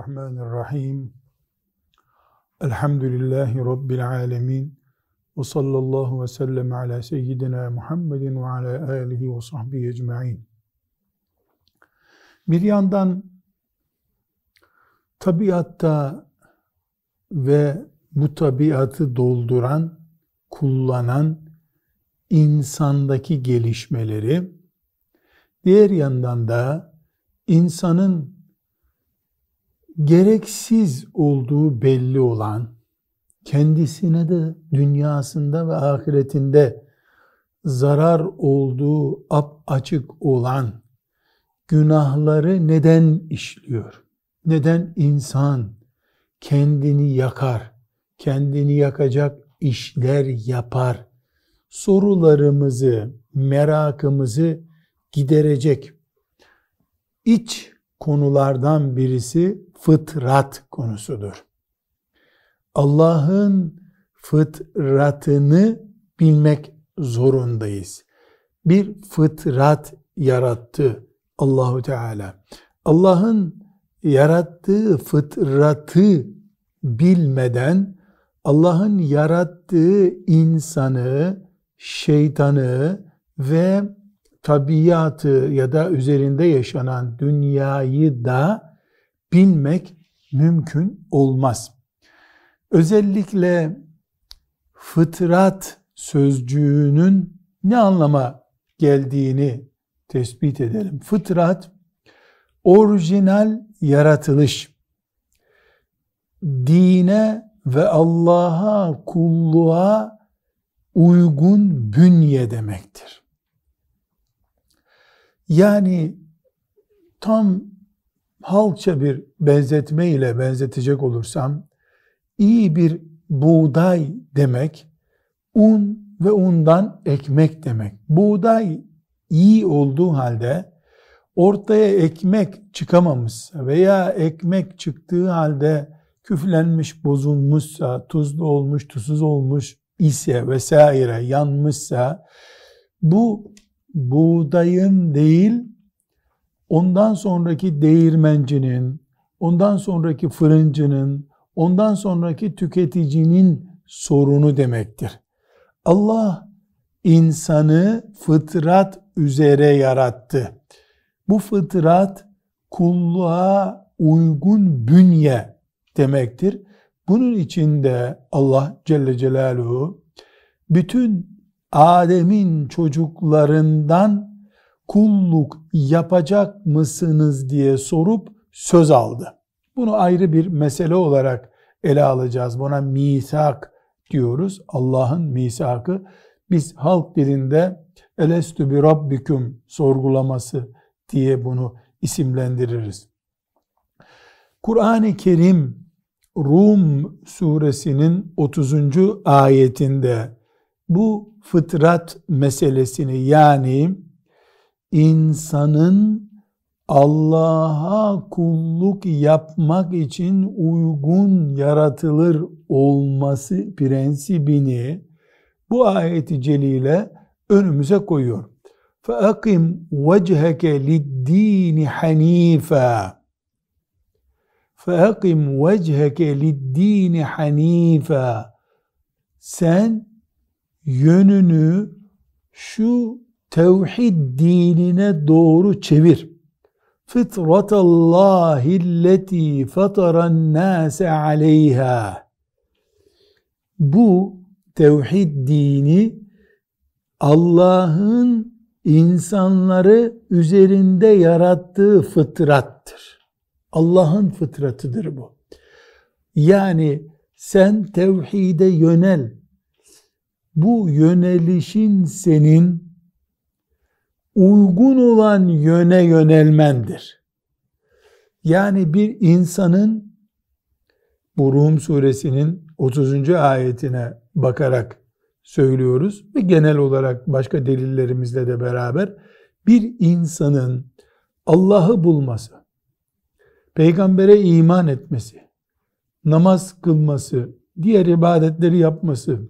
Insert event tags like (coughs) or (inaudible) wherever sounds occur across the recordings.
Bismillahirrahmanirrahim. Elhamdülillahi Rabbil alemin. Ve sallallahu ve sellem ala seyyidina Muhammedin ve ala alihi ve sahbihi ecma'in. Bir yandan tabiatta ve bu tabiatı dolduran, kullanan insandaki gelişmeleri, diğer yandan da insanın gereksiz olduğu belli olan, kendisine de dünyasında ve ahiretinde zarar olduğu ap açık olan günahları neden işliyor? Neden insan kendini yakar, kendini yakacak işler yapar? Sorularımızı, merakımızı giderecek iç konulardan birisi fıtrat konusudur. Allah'ın fıtratını bilmek zorundayız. Bir fıtrat yarattı Allahu Teala. Allah'ın yarattığı fıtratı bilmeden Allah'ın yarattığı insanı, şeytanı ve tabiatı ya da üzerinde yaşanan dünyayı da bilmek mümkün olmaz. Özellikle fıtrat sözcüğünün ne anlama geldiğini tespit edelim. Fıtrat orijinal yaratılış, dine ve Allah'a kulluğa uygun bünye demektir. Yani tam halkça bir benzetme ile benzetecek olursam iyi bir buğday demek un ve undan ekmek demek. Buğday iyi olduğu halde ortaya ekmek çıkamamışsa veya ekmek çıktığı halde küflenmiş, bozulmuşsa, tuzlu olmuş, tuzsuz olmuş ise vesaire yanmışsa bu buğdayın değil ondan sonraki değirmencinin, ondan sonraki fırıncının, ondan sonraki tüketicinin sorunu demektir. Allah insanı fıtrat üzere yarattı. Bu fıtrat kulluğa uygun bünye demektir. Bunun içinde Allah Celle Celaluhu bütün Adem'in çocuklarından kulluk yapacak mısınız diye sorup söz aldı. Bunu ayrı bir mesele olarak ele alacağız. Buna misak diyoruz. Allah'ın misakı. Biz halk dilinde elestü bi rabbiküm sorgulaması diye bunu isimlendiririz. Kur'an-ı Kerim Rum suresinin 30. ayetinde bu fıtrat meselesini yani insanın Allah'a kulluk yapmak için uygun yaratılır olması prensibini bu ayeti celile önümüze koyuyor. فَاَقِمْ وَجْهَكَ لِلدِّينِ حَن۪يفًا فَاَقِمْ وَجْهَكَ لِلدِّينِ حَن۪يفًا Sen yönünü şu tevhid dinine doğru çevir. Fıtratallahi lleti fataran nase aleyha. Bu tevhid dini Allah'ın insanları üzerinde yarattığı fıtrattır. Allah'ın fıtratıdır bu. Yani sen tevhide yönel. Bu yönelişin senin uygun olan yöne yönelmendir. Yani bir insanın bu suresinin 30. ayetine bakarak söylüyoruz ve genel olarak başka delillerimizle de beraber bir insanın Allah'ı bulması, peygambere iman etmesi, namaz kılması, diğer ibadetleri yapması,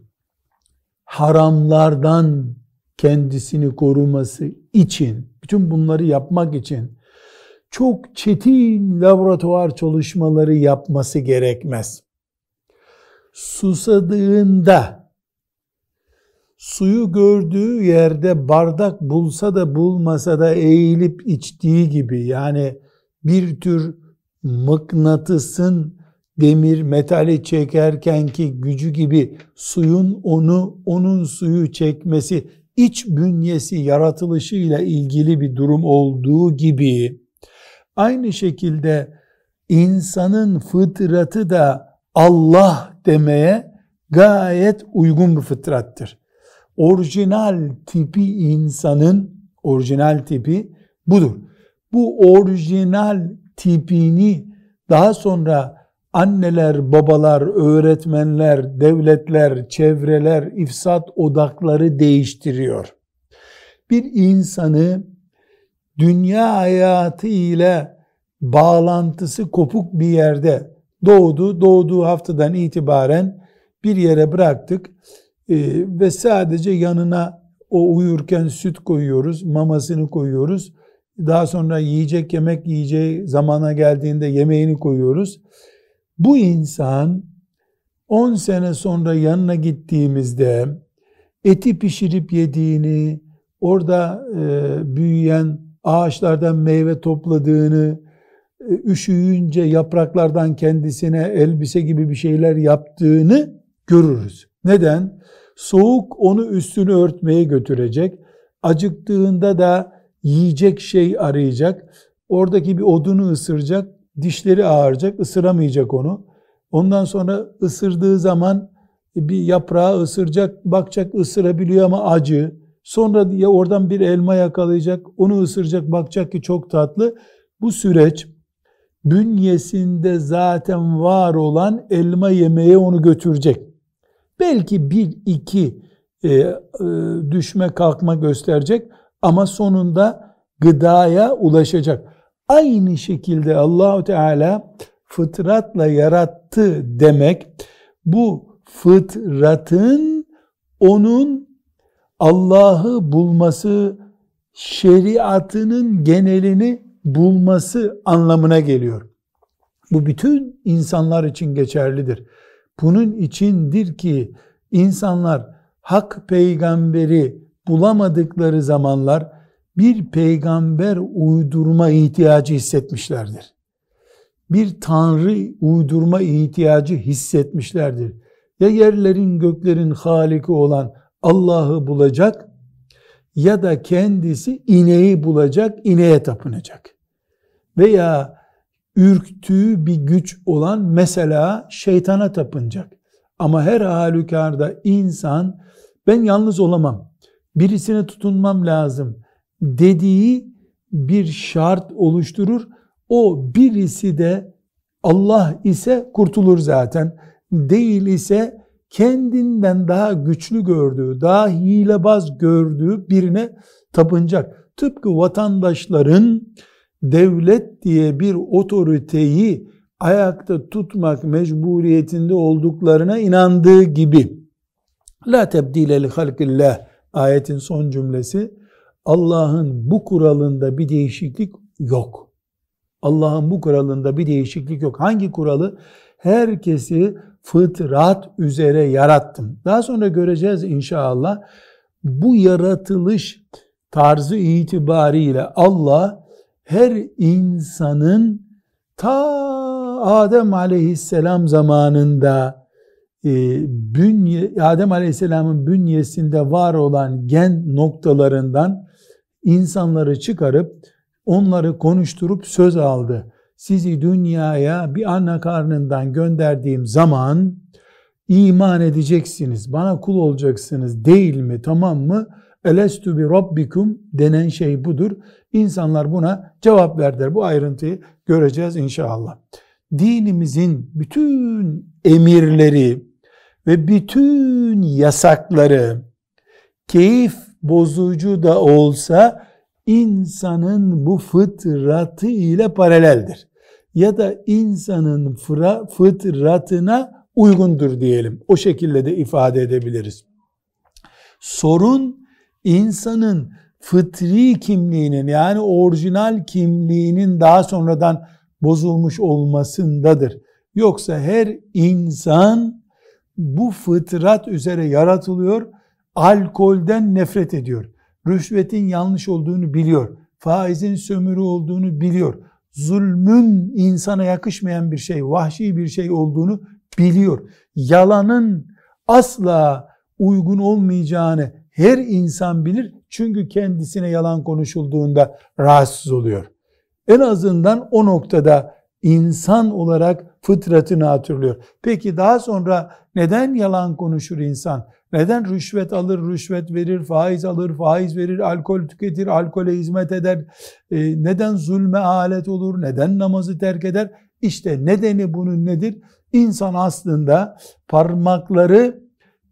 haramlardan kendisini koruması için, bütün bunları yapmak için çok çetin laboratuvar çalışmaları yapması gerekmez. Susadığında suyu gördüğü yerde bardak bulsa da bulmasa da eğilip içtiği gibi yani bir tür mıknatısın demir metali çekerken ki gücü gibi suyun onu onun suyu çekmesi iç bünyesi yaratılışıyla ilgili bir durum olduğu gibi aynı şekilde insanın fıtratı da Allah demeye gayet uygun bir fıtrattır. Orijinal tipi insanın orijinal tipi budur. Bu orijinal tipini daha sonra anneler, babalar, öğretmenler, devletler, çevreler, ifsat odakları değiştiriyor. Bir insanı dünya hayatı ile bağlantısı kopuk bir yerde doğdu, doğduğu haftadan itibaren bir yere bıraktık ee, ve sadece yanına o uyurken süt koyuyoruz, mamasını koyuyoruz. Daha sonra yiyecek yemek yiyeceği zamana geldiğinde yemeğini koyuyoruz bu insan 10 sene sonra yanına gittiğimizde eti pişirip yediğini, orada e, büyüyen ağaçlardan meyve topladığını, e, üşüyünce yapraklardan kendisine elbise gibi bir şeyler yaptığını görürüz. Neden? Soğuk onu üstünü örtmeye götürecek. Acıktığında da yiyecek şey arayacak. Oradaki bir odunu ısıracak dişleri ağaracak, ısıramayacak onu. Ondan sonra ısırdığı zaman bir yaprağı ısıracak, bakacak ısırabiliyor ama acı. Sonra ya oradan bir elma yakalayacak, onu ısıracak, bakacak ki çok tatlı. Bu süreç bünyesinde zaten var olan elma yemeye onu götürecek. Belki bir iki e, e, düşme kalkma gösterecek ama sonunda gıdaya ulaşacak. Aynı şekilde Allahu Teala fıtratla yarattı demek bu fıtratın onun Allah'ı bulması, şeriatının genelini bulması anlamına geliyor. Bu bütün insanlar için geçerlidir. Bunun içindir ki insanlar hak peygamberi bulamadıkları zamanlar bir peygamber uydurma ihtiyacı hissetmişlerdir. Bir tanrı uydurma ihtiyacı hissetmişlerdir. Ya yerlerin göklerin haliki olan Allah'ı bulacak ya da kendisi ineği bulacak, ineğe tapınacak. Veya ürktüğü bir güç olan mesela şeytana tapınacak. Ama her halükarda insan ben yalnız olamam. Birisine tutunmam lazım dediği bir şart oluşturur. O birisi de Allah ise kurtulur zaten. Değil ise kendinden daha güçlü gördüğü, daha hilebaz gördüğü birine tapınacak. Tıpkı vatandaşların devlet diye bir otoriteyi ayakta tutmak mecburiyetinde olduklarına inandığı gibi. La tebdile li halkillah ayetin son cümlesi Allah'ın bu kuralında bir değişiklik yok. Allah'ın bu kuralında bir değişiklik yok. Hangi kuralı? Herkesi fıtrat üzere yarattım. Daha sonra göreceğiz inşallah. Bu yaratılış tarzı itibariyle Allah her insanın ta Adem aleyhisselam zamanında e, bünye, Adem aleyhisselamın bünyesinde var olan gen noktalarından insanları çıkarıp onları konuşturup söz aldı. Sizi dünyaya bir ana karnından gönderdiğim zaman iman edeceksiniz, bana kul olacaksınız değil mi, tamam mı? Elestu bi rabbikum denen şey budur. İnsanlar buna cevap verdiler. Bu ayrıntıyı göreceğiz inşallah. Dinimizin bütün emirleri ve bütün yasakları keyif bozucu da olsa insanın bu fıtratı ile paraleldir. Ya da insanın fıtratına uygundur diyelim. O şekilde de ifade edebiliriz. Sorun insanın fıtri kimliğinin yani orijinal kimliğinin daha sonradan bozulmuş olmasındadır. Yoksa her insan bu fıtrat üzere yaratılıyor, alkolden nefret ediyor. Rüşvetin yanlış olduğunu biliyor. Faizin sömürü olduğunu biliyor. Zulmün insana yakışmayan bir şey, vahşi bir şey olduğunu biliyor. Yalanın asla uygun olmayacağını her insan bilir. Çünkü kendisine yalan konuşulduğunda rahatsız oluyor. En azından o noktada insan olarak fıtratını hatırlıyor. Peki daha sonra neden yalan konuşur insan? Neden rüşvet alır, rüşvet verir, faiz alır, faiz verir, alkol tüketir, alkole hizmet eder? Ee, neden zulme alet olur? Neden namazı terk eder? İşte nedeni bunun nedir? İnsan aslında parmakları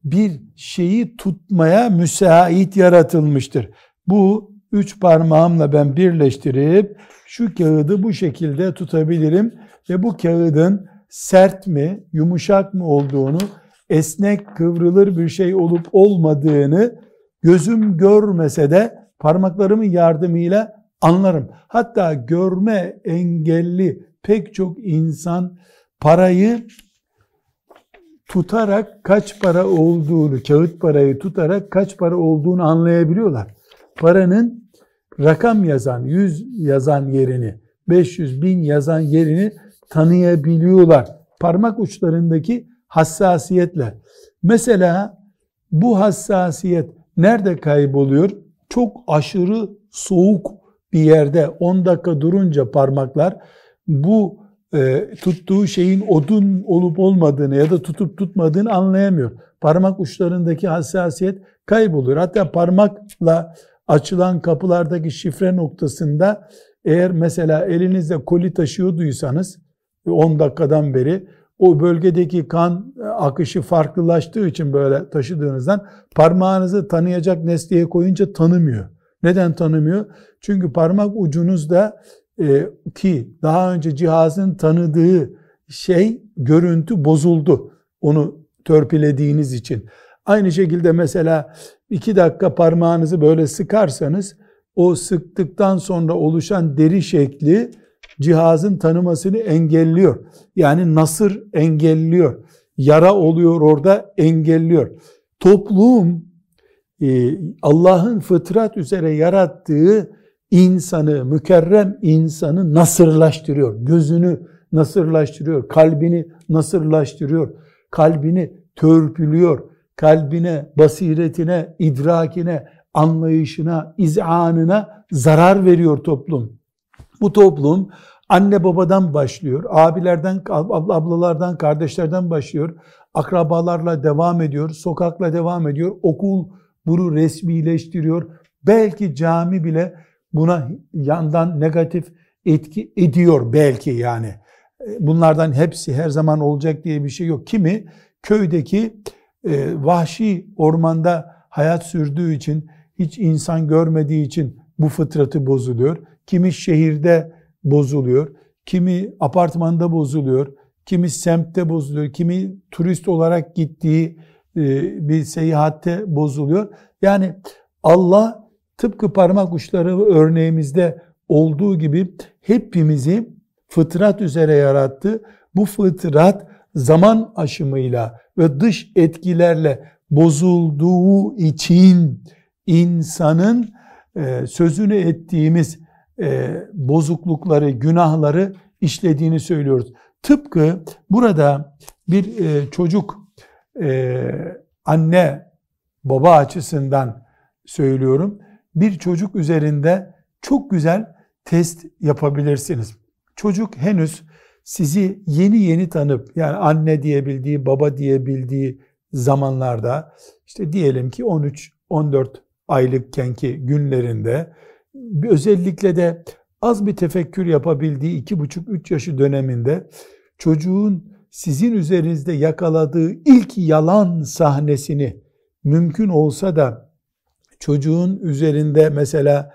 bir şeyi tutmaya müsait yaratılmıştır. Bu üç parmağımla ben birleştirip şu kağıdı bu şekilde tutabilirim ve bu kağıdın sert mi, yumuşak mı olduğunu, esnek, kıvrılır bir şey olup olmadığını gözüm görmese de parmaklarımın yardımıyla anlarım. Hatta görme engelli pek çok insan parayı tutarak kaç para olduğunu, kağıt parayı tutarak kaç para olduğunu anlayabiliyorlar. Paranın rakam yazan, 100 yazan yerini, 500 bin yazan yerini tanıyabiliyorlar. Parmak uçlarındaki hassasiyetle. Mesela bu hassasiyet nerede kayboluyor? Çok aşırı soğuk bir yerde 10 dakika durunca parmaklar bu e, tuttuğu şeyin odun olup olmadığını ya da tutup tutmadığını anlayamıyor. Parmak uçlarındaki hassasiyet kayboluyor. Hatta parmakla açılan kapılardaki şifre noktasında eğer mesela elinizde koli taşıyorduysanız 10 dakikadan beri o bölgedeki kan akışı farklılaştığı için böyle taşıdığınızdan parmağınızı tanıyacak nesneye koyunca tanımıyor. Neden tanımıyor? Çünkü parmak ucunuzda e, ki daha önce cihazın tanıdığı şey görüntü bozuldu. Onu törpülediğiniz için. Aynı şekilde mesela iki dakika parmağınızı böyle sıkarsanız o sıktıktan sonra oluşan deri şekli cihazın tanımasını engelliyor. Yani nasır engelliyor. Yara oluyor orada engelliyor. Toplum e, Allah'ın fıtrat üzere yarattığı insanı, mükerrem insanı nasırlaştırıyor. Gözünü nasırlaştırıyor. Kalbini nasırlaştırıyor. Kalbini törpülüyor. Kalbine, basiretine, idrakine, anlayışına, izanına zarar veriyor toplum. Bu toplum anne babadan başlıyor, abilerden, ablalardan, kardeşlerden başlıyor, akrabalarla devam ediyor, sokakla devam ediyor, okul bunu resmileştiriyor. Belki cami bile buna yandan negatif etki ediyor belki yani. Bunlardan hepsi her zaman olacak diye bir şey yok. Kimi köydeki e, vahşi ormanda hayat sürdüğü için, hiç insan görmediği için bu fıtratı bozuluyor. Kimi şehirde bozuluyor, kimi apartmanda bozuluyor, kimi semtte bozuluyor, kimi turist olarak gittiği e, bir seyahatte bozuluyor. Yani Allah tıpkı parmak uçları örneğimizde olduğu gibi hepimizi fıtrat üzere yarattı. Bu fıtrat zaman aşımıyla ve dış etkilerle bozulduğu için insanın e, sözünü ettiğimiz e, bozuklukları, günahları işlediğini söylüyoruz. Tıpkı burada bir e, çocuk anne baba açısından söylüyorum. Bir çocuk üzerinde çok güzel test yapabilirsiniz. Çocuk henüz sizi yeni yeni tanıp yani anne diyebildiği, baba diyebildiği zamanlarda işte diyelim ki 13 14 aylıkken ki günlerinde özellikle de az bir tefekkür yapabildiği iki buçuk üç yaşı döneminde çocuğun sizin üzerinizde yakaladığı ilk yalan sahnesini mümkün olsa da çocuğun üzerinde mesela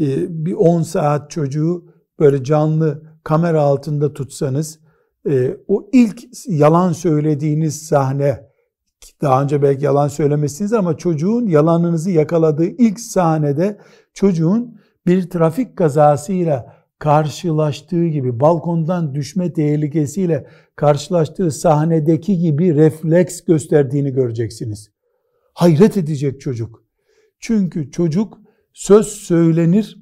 e, bir 10 saat çocuğu böyle canlı kamera altında tutsanız e, o ilk yalan söylediğiniz sahne Daha önce belki yalan söylemesiniz ama çocuğun yalanınızı yakaladığı ilk sahnede çocuğun bir trafik kazasıyla karşılaştığı gibi balkondan düşme tehlikesiyle karşılaştığı sahnedeki gibi refleks gösterdiğini göreceksiniz. Hayret edecek çocuk. Çünkü çocuk söz söylenir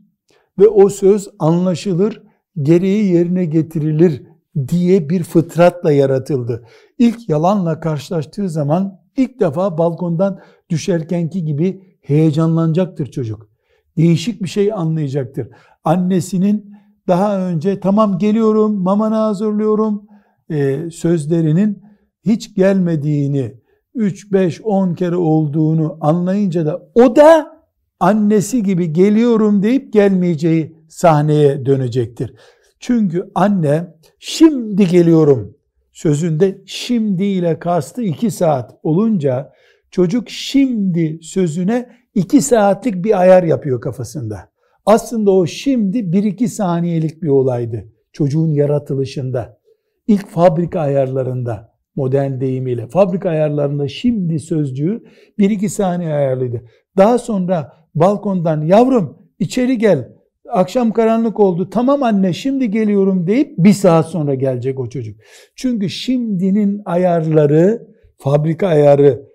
ve o söz anlaşılır, gereği yerine getirilir diye bir fıtratla yaratıldı. İlk yalanla karşılaştığı zaman ilk defa balkondan düşerkenki gibi heyecanlanacaktır çocuk. Değişik bir şey anlayacaktır. Annesinin daha önce tamam geliyorum, mamanı hazırlıyorum e, sözlerinin hiç gelmediğini, 3, 5, 10 kere olduğunu anlayınca da o da annesi gibi geliyorum deyip gelmeyeceği sahneye dönecektir. Çünkü anne şimdi geliyorum sözünde şimdi ile kastı iki saat olunca çocuk şimdi sözüne iki saatlik bir ayar yapıyor kafasında. Aslında o şimdi bir iki saniyelik bir olaydı çocuğun yaratılışında. ilk fabrika ayarlarında modern deyimiyle fabrika ayarlarında şimdi sözcüğü bir iki saniye ayarlıydı. Daha sonra balkondan yavrum içeri gel akşam karanlık oldu tamam anne şimdi geliyorum deyip bir saat sonra gelecek o çocuk. Çünkü şimdinin ayarları fabrika ayarı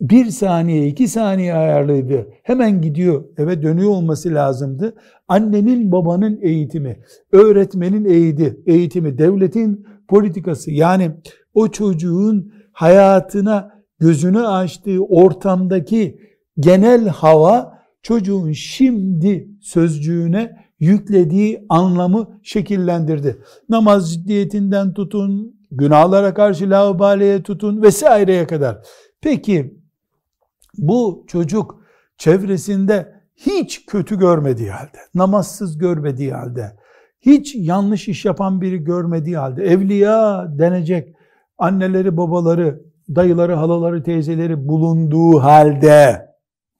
bir saniye iki saniye ayarlıydı. Hemen gidiyor eve dönüyor olması lazımdı. Annenin babanın eğitimi, öğretmenin eğidi, eğitimi, devletin politikası yani o çocuğun hayatına gözünü açtığı ortamdaki genel hava çocuğun şimdi sözcüğüne yüklediği anlamı şekillendirdi. Namaz ciddiyetinden tutun, günahlara karşı laubaleye tutun vesaireye kadar. Peki bu çocuk çevresinde hiç kötü görmediği halde, namazsız görmediği halde, hiç yanlış iş yapan biri görmediği halde, evliya denecek anneleri, babaları, dayıları, halaları, teyzeleri bulunduğu halde,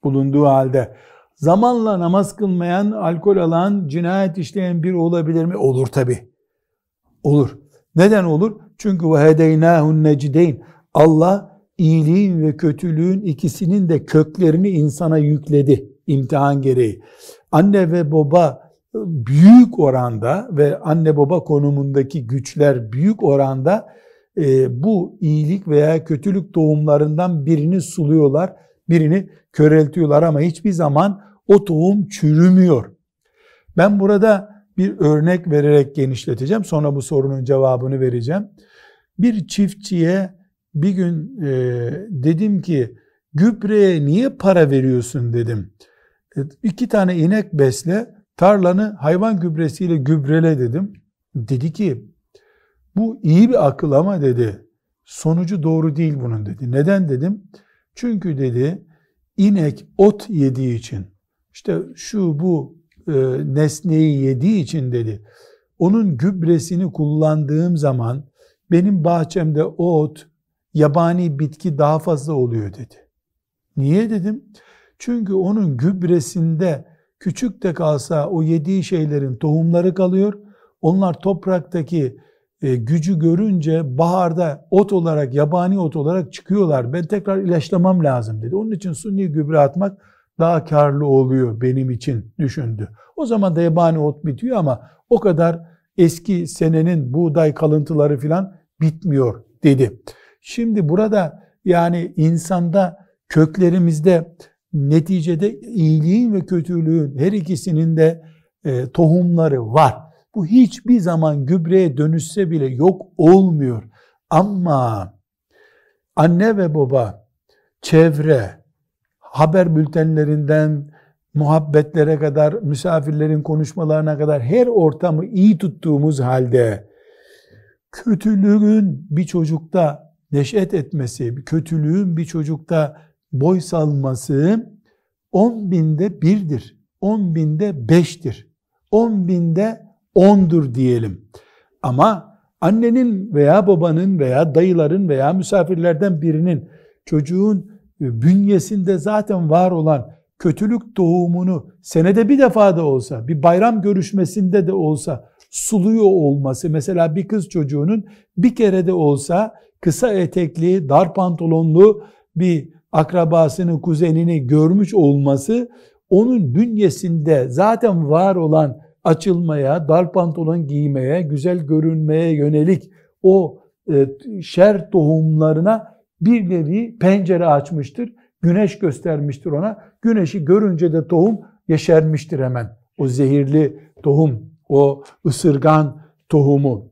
bulunduğu halde zamanla namaz kılmayan, alkol alan, cinayet işleyen biri olabilir mi? Olur tabi. Olur. Neden olur? Çünkü وَهَدَيْنَاهُ necdeyn. Allah iyiliğin ve kötülüğün ikisinin de köklerini insana yükledi imtihan gereği. Anne ve baba büyük oranda ve anne baba konumundaki güçler büyük oranda e, bu iyilik veya kötülük tohumlarından birini suluyorlar, birini köreltiyorlar ama hiçbir zaman o tohum çürümüyor. Ben burada bir örnek vererek genişleteceğim. Sonra bu sorunun cevabını vereceğim. Bir çiftçiye bir gün e, dedim ki gübreye niye para veriyorsun dedim. E, iki tane inek besle tarlanı hayvan gübresiyle gübrele dedim. Dedi ki bu iyi bir akıl ama dedi sonucu doğru değil bunun dedi. Neden dedim? Çünkü dedi inek ot yediği için işte şu bu e, nesneyi yediği için dedi. Onun gübresini kullandığım zaman benim bahçemde ot, yabani bitki daha fazla oluyor dedi. Niye dedim? Çünkü onun gübresinde küçük de kalsa o yediği şeylerin tohumları kalıyor. Onlar topraktaki gücü görünce baharda ot olarak, yabani ot olarak çıkıyorlar. Ben tekrar ilaçlamam lazım dedi. Onun için suni gübre atmak daha karlı oluyor benim için düşündü. O zaman da yabani ot bitiyor ama o kadar eski senenin buğday kalıntıları filan bitmiyor dedi. Şimdi burada yani insanda köklerimizde neticede iyiliğin ve kötülüğün her ikisinin de e, tohumları var. Bu hiçbir zaman gübreye dönüşse bile yok olmuyor. Ama anne ve baba, çevre, haber bültenlerinden muhabbetlere kadar, misafirlerin konuşmalarına kadar her ortamı iyi tuttuğumuz halde kötülüğün bir çocukta neşet etmesi, kötülüğün bir çocukta boy salması 10 binde birdir. 10 binde beştir. 10 binde ondur diyelim. Ama annenin veya babanın veya dayıların veya misafirlerden birinin çocuğun bünyesinde zaten var olan kötülük tohumunu senede bir defa da olsa, bir bayram görüşmesinde de olsa suluyor olması, mesela bir kız çocuğunun bir kere de olsa kısa etekli, dar pantolonlu bir akrabasını, kuzenini görmüş olması onun bünyesinde zaten var olan açılmaya, dar pantolon giymeye, güzel görünmeye yönelik o e, şer tohumlarına bir nevi pencere açmıştır. Güneş göstermiştir ona. Güneşi görünce de tohum yeşermiştir hemen. O zehirli tohum, o ısırgan tohumu.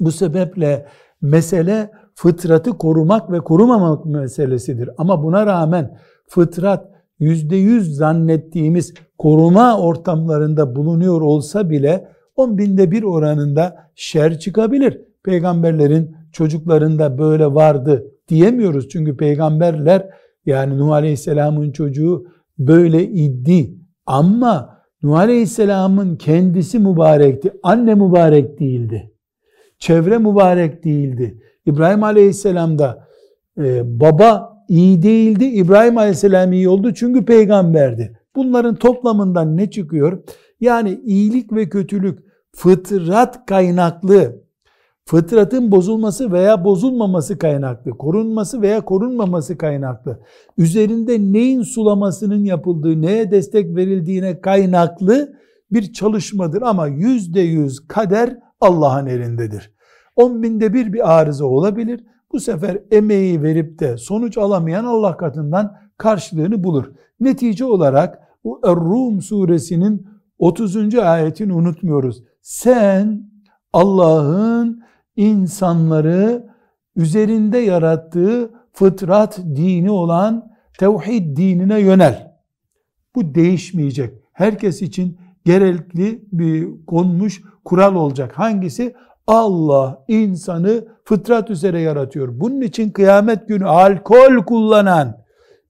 Bu sebeple mesele fıtratı korumak ve korumamak meselesidir. Ama buna rağmen fıtrat yüzde yüz zannettiğimiz koruma ortamlarında bulunuyor olsa bile on binde bir oranında şer çıkabilir. Peygamberlerin çocuklarında böyle vardı diyemiyoruz. Çünkü peygamberler yani Nuh Aleyhisselam'ın çocuğu böyle idi. Ama Nuh Aleyhisselam'ın kendisi mübarekti. Anne mübarek değildi. Çevre mübarek değildi. İbrahim Aleyhisselam da e, baba iyi değildi. İbrahim Aleyhisselam iyi oldu çünkü peygamberdi. Bunların toplamından ne çıkıyor? Yani iyilik ve kötülük fıtrat kaynaklı, fıtratın bozulması veya bozulmaması kaynaklı, korunması veya korunmaması kaynaklı, üzerinde neyin sulamasının yapıldığı, neye destek verildiğine kaynaklı bir çalışmadır. Ama yüzde yüz kader Allah'ın elindedir. On binde bir bir arıza olabilir. Bu sefer emeği verip de sonuç alamayan Allah katından karşılığını bulur. Netice olarak bu Er-Rum suresinin 30. ayetini unutmuyoruz. Sen Allah'ın insanları üzerinde yarattığı fıtrat dini olan tevhid dinine yönel. Bu değişmeyecek. Herkes için gerekli bir konmuş kural olacak. Hangisi? Allah insanı fıtrat üzere yaratıyor. Bunun için kıyamet günü alkol kullanan,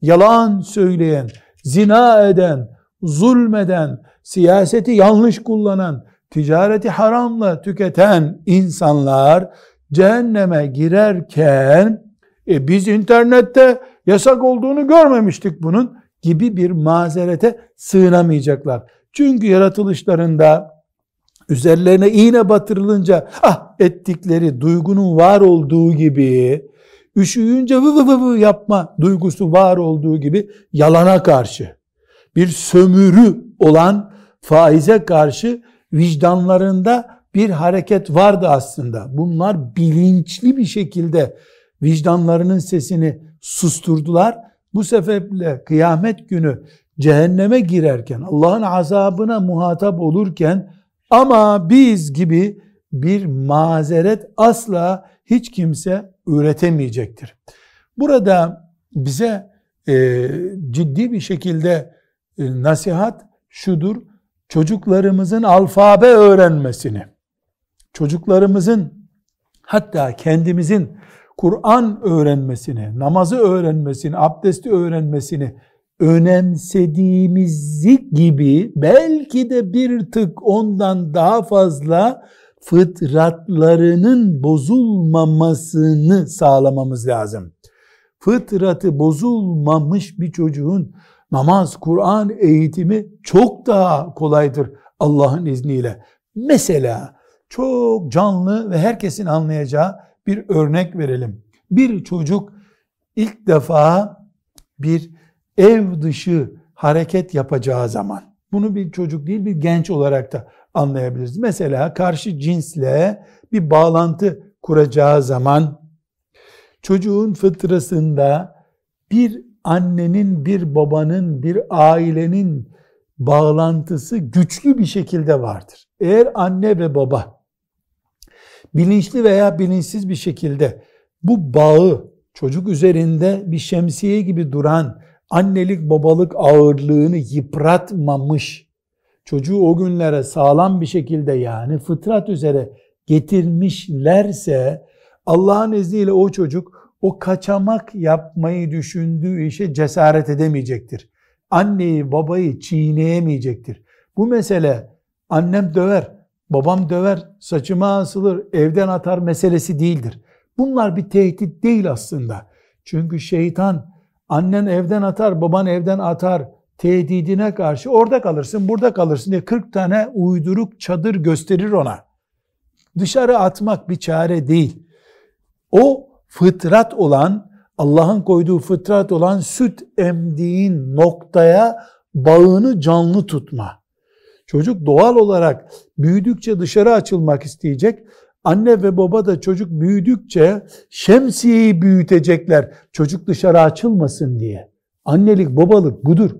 yalan söyleyen, zina eden, zulmeden, siyaseti yanlış kullanan, ticareti haramla tüketen insanlar cehenneme girerken e, biz internette yasak olduğunu görmemiştik bunun gibi bir mazerete sığınamayacaklar. Çünkü yaratılışlarında üzerlerine iğne batırılınca ah ettikleri duygunun var olduğu gibi üşüyünce vı vı vı, vı yapma duygusu var olduğu gibi yalana karşı bir sömürü olan faize karşı vicdanlarında bir hareket vardı aslında. Bunlar bilinçli bir şekilde vicdanlarının sesini susturdular. Bu sebeple kıyamet günü cehenneme girerken, Allah'ın azabına muhatap olurken ama biz gibi bir mazeret asla hiç kimse üretemeyecektir. Burada bize e, ciddi bir şekilde e, nasihat şudur. Çocuklarımızın alfabe öğrenmesini, çocuklarımızın hatta kendimizin Kur'an öğrenmesini, namazı öğrenmesini, abdesti öğrenmesini önemsediğimizi gibi belki de bir tık ondan daha fazla fıtratlarının bozulmamasını sağlamamız lazım. Fıtratı bozulmamış bir çocuğun namaz, Kur'an eğitimi çok daha kolaydır Allah'ın izniyle. Mesela çok canlı ve herkesin anlayacağı bir örnek verelim. Bir çocuk ilk defa bir ev dışı hareket yapacağı zaman bunu bir çocuk değil bir genç olarak da anlayabiliriz. Mesela karşı cinsle bir bağlantı kuracağı zaman çocuğun fıtrasında bir annenin, bir babanın, bir ailenin bağlantısı güçlü bir şekilde vardır. Eğer anne ve baba bilinçli veya bilinçsiz bir şekilde bu bağı çocuk üzerinde bir şemsiye gibi duran annelik babalık ağırlığını yıpratmamış, çocuğu o günlere sağlam bir şekilde yani fıtrat üzere getirmişlerse Allah'ın izniyle o çocuk o kaçamak yapmayı düşündüğü işe cesaret edemeyecektir. Anneyi babayı çiğneyemeyecektir. Bu mesele annem döver, babam döver, saçıma asılır, evden atar meselesi değildir. Bunlar bir tehdit değil aslında. Çünkü şeytan annen evden atar, baban evden atar tehdidine karşı orada kalırsın, burada kalırsın diye 40 tane uyduruk çadır gösterir ona. Dışarı atmak bir çare değil. O fıtrat olan Allah'ın koyduğu fıtrat olan süt emdiğin noktaya bağını canlı tutma. Çocuk doğal olarak büyüdükçe dışarı açılmak isteyecek. Anne ve baba da çocuk büyüdükçe şemsiyeyi büyütecekler. Çocuk dışarı açılmasın diye. Annelik babalık budur.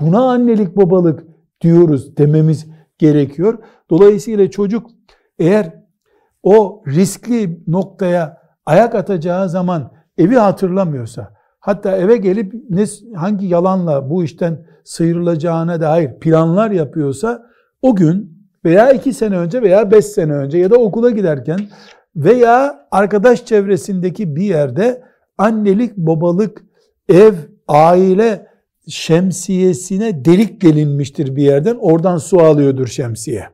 Buna annelik babalık diyoruz dememiz gerekiyor. Dolayısıyla çocuk eğer o riskli noktaya ayak atacağı zaman evi hatırlamıyorsa, hatta eve gelip ne, hangi yalanla bu işten sıyrılacağına dair planlar yapıyorsa, o gün veya iki sene önce veya beş sene önce ya da okula giderken veya arkadaş çevresindeki bir yerde annelik, babalık, ev, aile şemsiyesine delik delinmiştir bir yerden. Oradan su alıyordur şemsiye.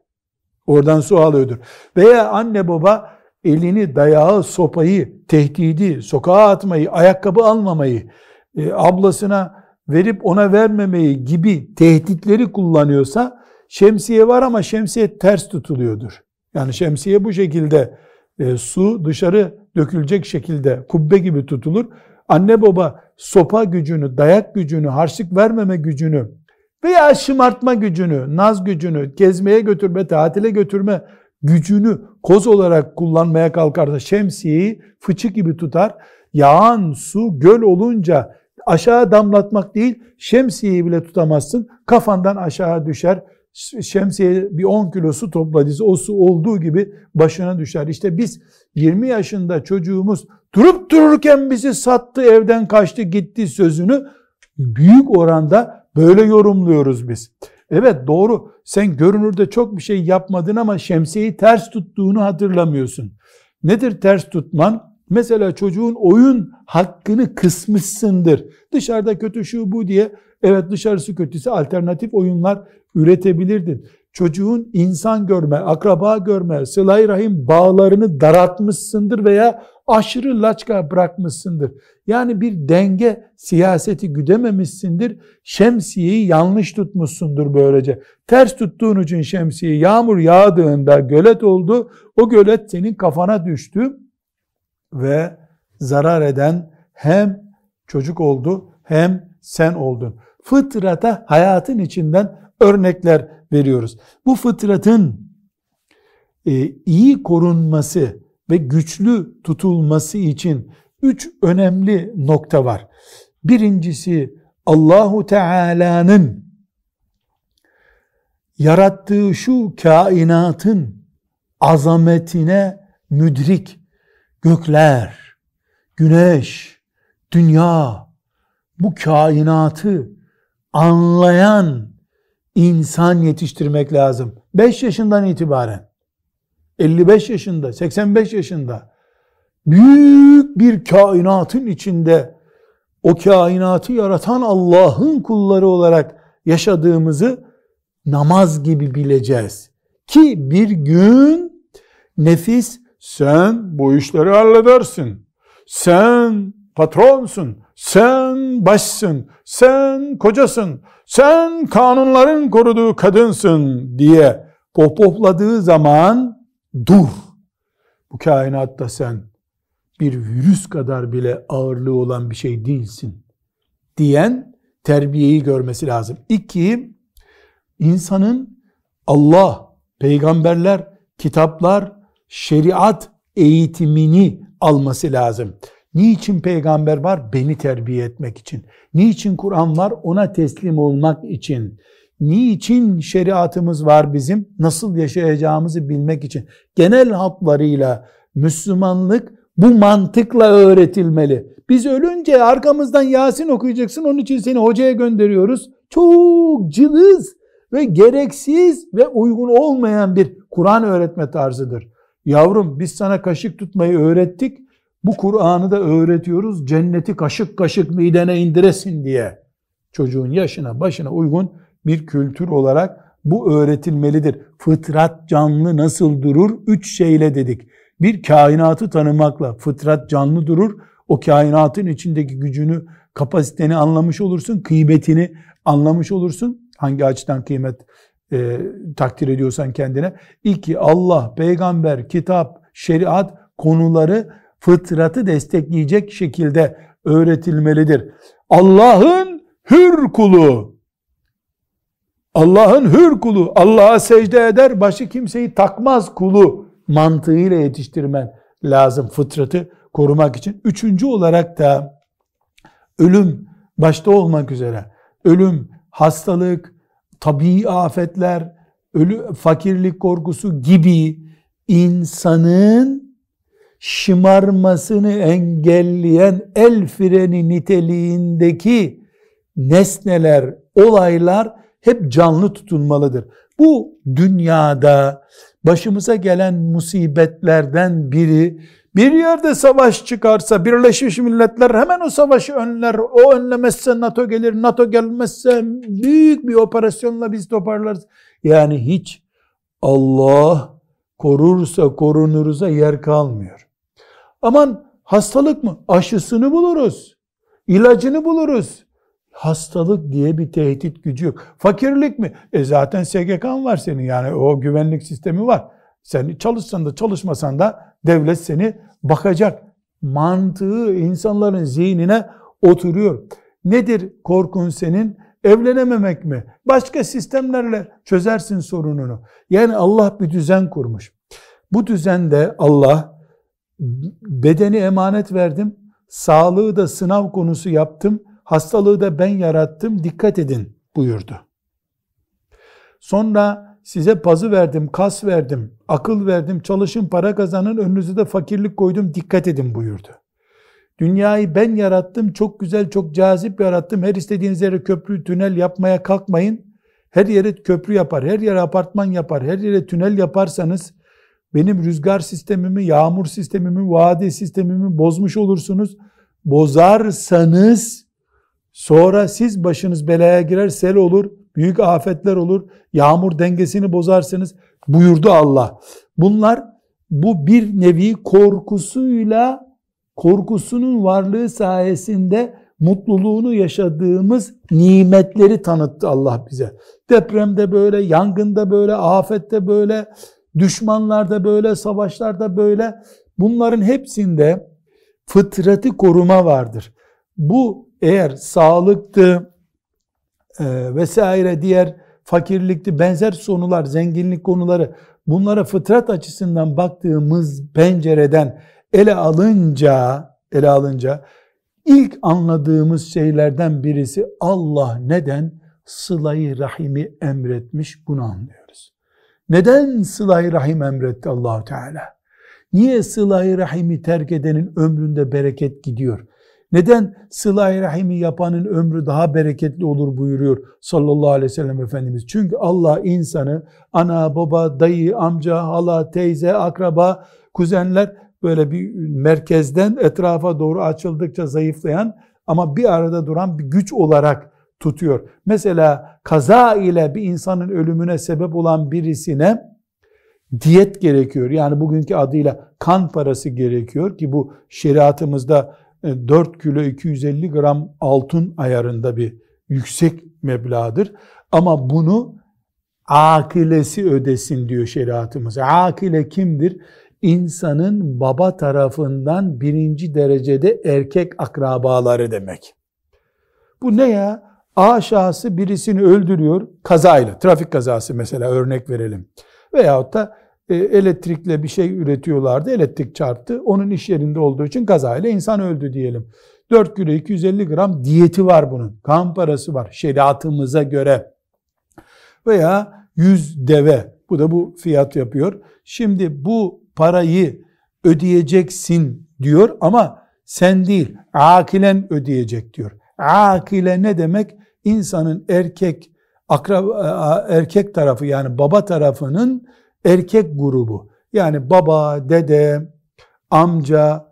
Oradan su alıyordur. Veya anne baba elini, dayağı, sopayı, tehdidi, sokağa atmayı, ayakkabı almamayı, e, ablasına verip ona vermemeyi gibi tehditleri kullanıyorsa şemsiye var ama şemsiye ters tutuluyordur. Yani şemsiye bu şekilde e, su dışarı dökülecek şekilde kubbe gibi tutulur. Anne baba sopa gücünü, dayak gücünü, harçlık vermeme gücünü veya şımartma gücünü, naz gücünü, gezmeye götürme, tatile götürme gücünü koz olarak kullanmaya kalkarsa şemsiyeyi fıçı gibi tutar. Yağan su göl olunca aşağı damlatmak değil, şemsiyeyi bile tutamazsın. Kafandan aşağı düşer. Şemsiye bir 10 kilo su topladıysa o su olduğu gibi başına düşer. İşte biz 20 yaşında çocuğumuz durup dururken bizi sattı, evden kaçtı, gitti sözünü büyük oranda böyle yorumluyoruz biz. Evet doğru sen görünürde çok bir şey yapmadın ama şemsiyeyi ters tuttuğunu hatırlamıyorsun. Nedir ters tutman? Mesela çocuğun oyun hakkını kısmışsındır. Dışarıda kötü şu bu diye evet dışarısı kötüyse alternatif oyunlar üretebilirdin. Çocuğun insan görme, akraba görme, sıla rahim bağlarını daraltmışsındır veya aşırı laçka bırakmışsındır. Yani bir denge siyaseti güdememişsindir. Şemsiyeyi yanlış tutmuşsundur böylece. Ters tuttuğun için şemsiye yağmur yağdığında gölet oldu. O gölet senin kafana düştü ve zarar eden hem çocuk oldu hem sen oldun. Fıtrata hayatın içinden örnekler veriyoruz. Bu fıtratın e, iyi korunması ve güçlü tutulması için üç önemli nokta var. Birincisi Allahu Teala'nın yarattığı şu kainatın azametine müdrik gökler, güneş, dünya, bu kainatı anlayan insan yetiştirmek lazım. 5 yaşından itibaren, 55 yaşında, 85 yaşında büyük bir kainatın içinde o kainatı yaratan Allah'ın kulları olarak yaşadığımızı namaz gibi bileceğiz. Ki bir gün nefis sen bu işleri halledersin. Sen patronsun. Sen başsın. Sen kocasın. Sen kanunların koruduğu kadınsın diye pohpohladığı zaman dur. Bu kainatta sen bir virüs kadar bile ağırlığı olan bir şey değilsin diyen terbiyeyi görmesi lazım. İki, insanın Allah, peygamberler, kitaplar, şeriat eğitimini alması lazım. Niçin peygamber var? Beni terbiye etmek için. Niçin Kur'an var? Ona teslim olmak için. Niçin şeriatımız var bizim? Nasıl yaşayacağımızı bilmek için. Genel hatlarıyla Müslümanlık bu mantıkla öğretilmeli. Biz ölünce arkamızdan Yasin okuyacaksın. Onun için seni hocaya gönderiyoruz. Çok cılız ve gereksiz ve uygun olmayan bir Kur'an öğretme tarzıdır. Yavrum biz sana kaşık tutmayı öğrettik. Bu Kur'an'ı da öğretiyoruz. Cenneti kaşık kaşık midene indiresin diye. Çocuğun yaşına başına uygun bir kültür olarak bu öğretilmelidir. Fıtrat canlı nasıl durur? Üç şeyle dedik. Bir kainatı tanımakla fıtrat canlı durur. O kainatın içindeki gücünü, kapasiteni anlamış olursun. Kıymetini anlamış olursun. Hangi açıdan kıymet e, takdir ediyorsan kendine. İki, Allah, peygamber, kitap, şeriat konuları fıtratı destekleyecek şekilde öğretilmelidir. Allah'ın hür kulu, Allah'ın hür kulu, Allah'a secde eder, başı kimseyi takmaz kulu mantığıyla yetiştirmen lazım fıtratı korumak için. Üçüncü olarak da ölüm başta olmak üzere ölüm, hastalık, tabii afetler, ölü, fakirlik korkusu gibi insanın şımarmasını engelleyen el freni niteliğindeki nesneler, olaylar hep canlı tutulmalıdır. Bu dünyada başımıza gelen musibetlerden biri bir yerde savaş çıkarsa Birleşmiş Milletler hemen o savaşı önler. O önlemezse NATO gelir. NATO gelmezse büyük bir operasyonla biz toparlarız. Yani hiç Allah korursa korunuruza yer kalmıyor. Aman hastalık mı? Aşısını buluruz. İlacını buluruz. Hastalık diye bir tehdit gücü yok. Fakirlik mi? E zaten SGK'n var senin yani o güvenlik sistemi var. Sen çalışsan da çalışmasan da devlet seni bakacak. Mantığı insanların zihnine oturuyor. Nedir korkun senin? Evlenememek mi? Başka sistemlerle çözersin sorununu. Yani Allah bir düzen kurmuş. Bu düzende Allah bedeni emanet verdim, sağlığı da sınav konusu yaptım, hastalığı da ben yarattım, dikkat edin buyurdu. Sonra size pazı verdim, kas verdim, akıl verdim, çalışın para kazanın, önünüze de fakirlik koydum, dikkat edin buyurdu. Dünyayı ben yarattım, çok güzel, çok cazip yarattım. Her istediğiniz yere köprü, tünel yapmaya kalkmayın. Her yere köprü yapar, her yere apartman yapar, her yere tünel yaparsanız benim rüzgar sistemimi, yağmur sistemimi, vadi sistemimi bozmuş olursunuz. Bozarsanız sonra siz başınız belaya girer, sel olur, büyük afetler olur, yağmur dengesini bozarsınız buyurdu Allah. Bunlar bu bir nevi korkusuyla korkusunun varlığı sayesinde mutluluğunu yaşadığımız nimetleri tanıttı Allah bize. Depremde böyle, yangında böyle, afette böyle, düşmanlarda böyle, savaşlarda böyle. Bunların hepsinde fıtratı koruma vardır. Bu eğer sağlıktı e, vesaire diğer fakirlikti benzer sonular, zenginlik konuları bunlara fıtrat açısından baktığımız pencereden ele alınca ele alınca ilk anladığımız şeylerden birisi Allah neden sılayı rahimi emretmiş bunu anlıyoruz. Neden sılayı rahim emretti Allahu Teala? Niye sılayı rahimi terk edenin ömründe bereket gidiyor? Neden sıla-i rahimi yapanın ömrü daha bereketli olur buyuruyor sallallahu aleyhi ve sellem Efendimiz. Çünkü Allah insanı ana, baba, dayı, amca, hala, teyze, akraba, kuzenler böyle bir merkezden etrafa doğru açıldıkça zayıflayan ama bir arada duran bir güç olarak tutuyor. Mesela kaza ile bir insanın ölümüne sebep olan birisine diyet gerekiyor. Yani bugünkü adıyla kan parası gerekiyor ki bu şeriatımızda 4 e, kilo 250 gram altın ayarında bir yüksek meblağdır. Ama bunu akilesi ödesin diyor şeriatımız. Akile kimdir? İnsanın baba tarafından birinci derecede erkek akrabaları demek. Bu ne ya? A şahsı birisini öldürüyor kazayla, trafik kazası mesela örnek verelim. Veyahut da e, elektrikle bir şey üretiyorlardı. Elektrik çarptı. Onun iş yerinde olduğu için kazayla insan öldü diyelim. 4 kilo 250 gram diyeti var bunun. Kan parası var şeriatımıza göre. Veya 100 deve. Bu da bu fiyat yapıyor. Şimdi bu parayı ödeyeceksin diyor ama sen değil akilen ödeyecek diyor. Akile ne demek? İnsanın erkek akraba, erkek tarafı yani baba tarafının erkek grubu yani baba, dede, amca,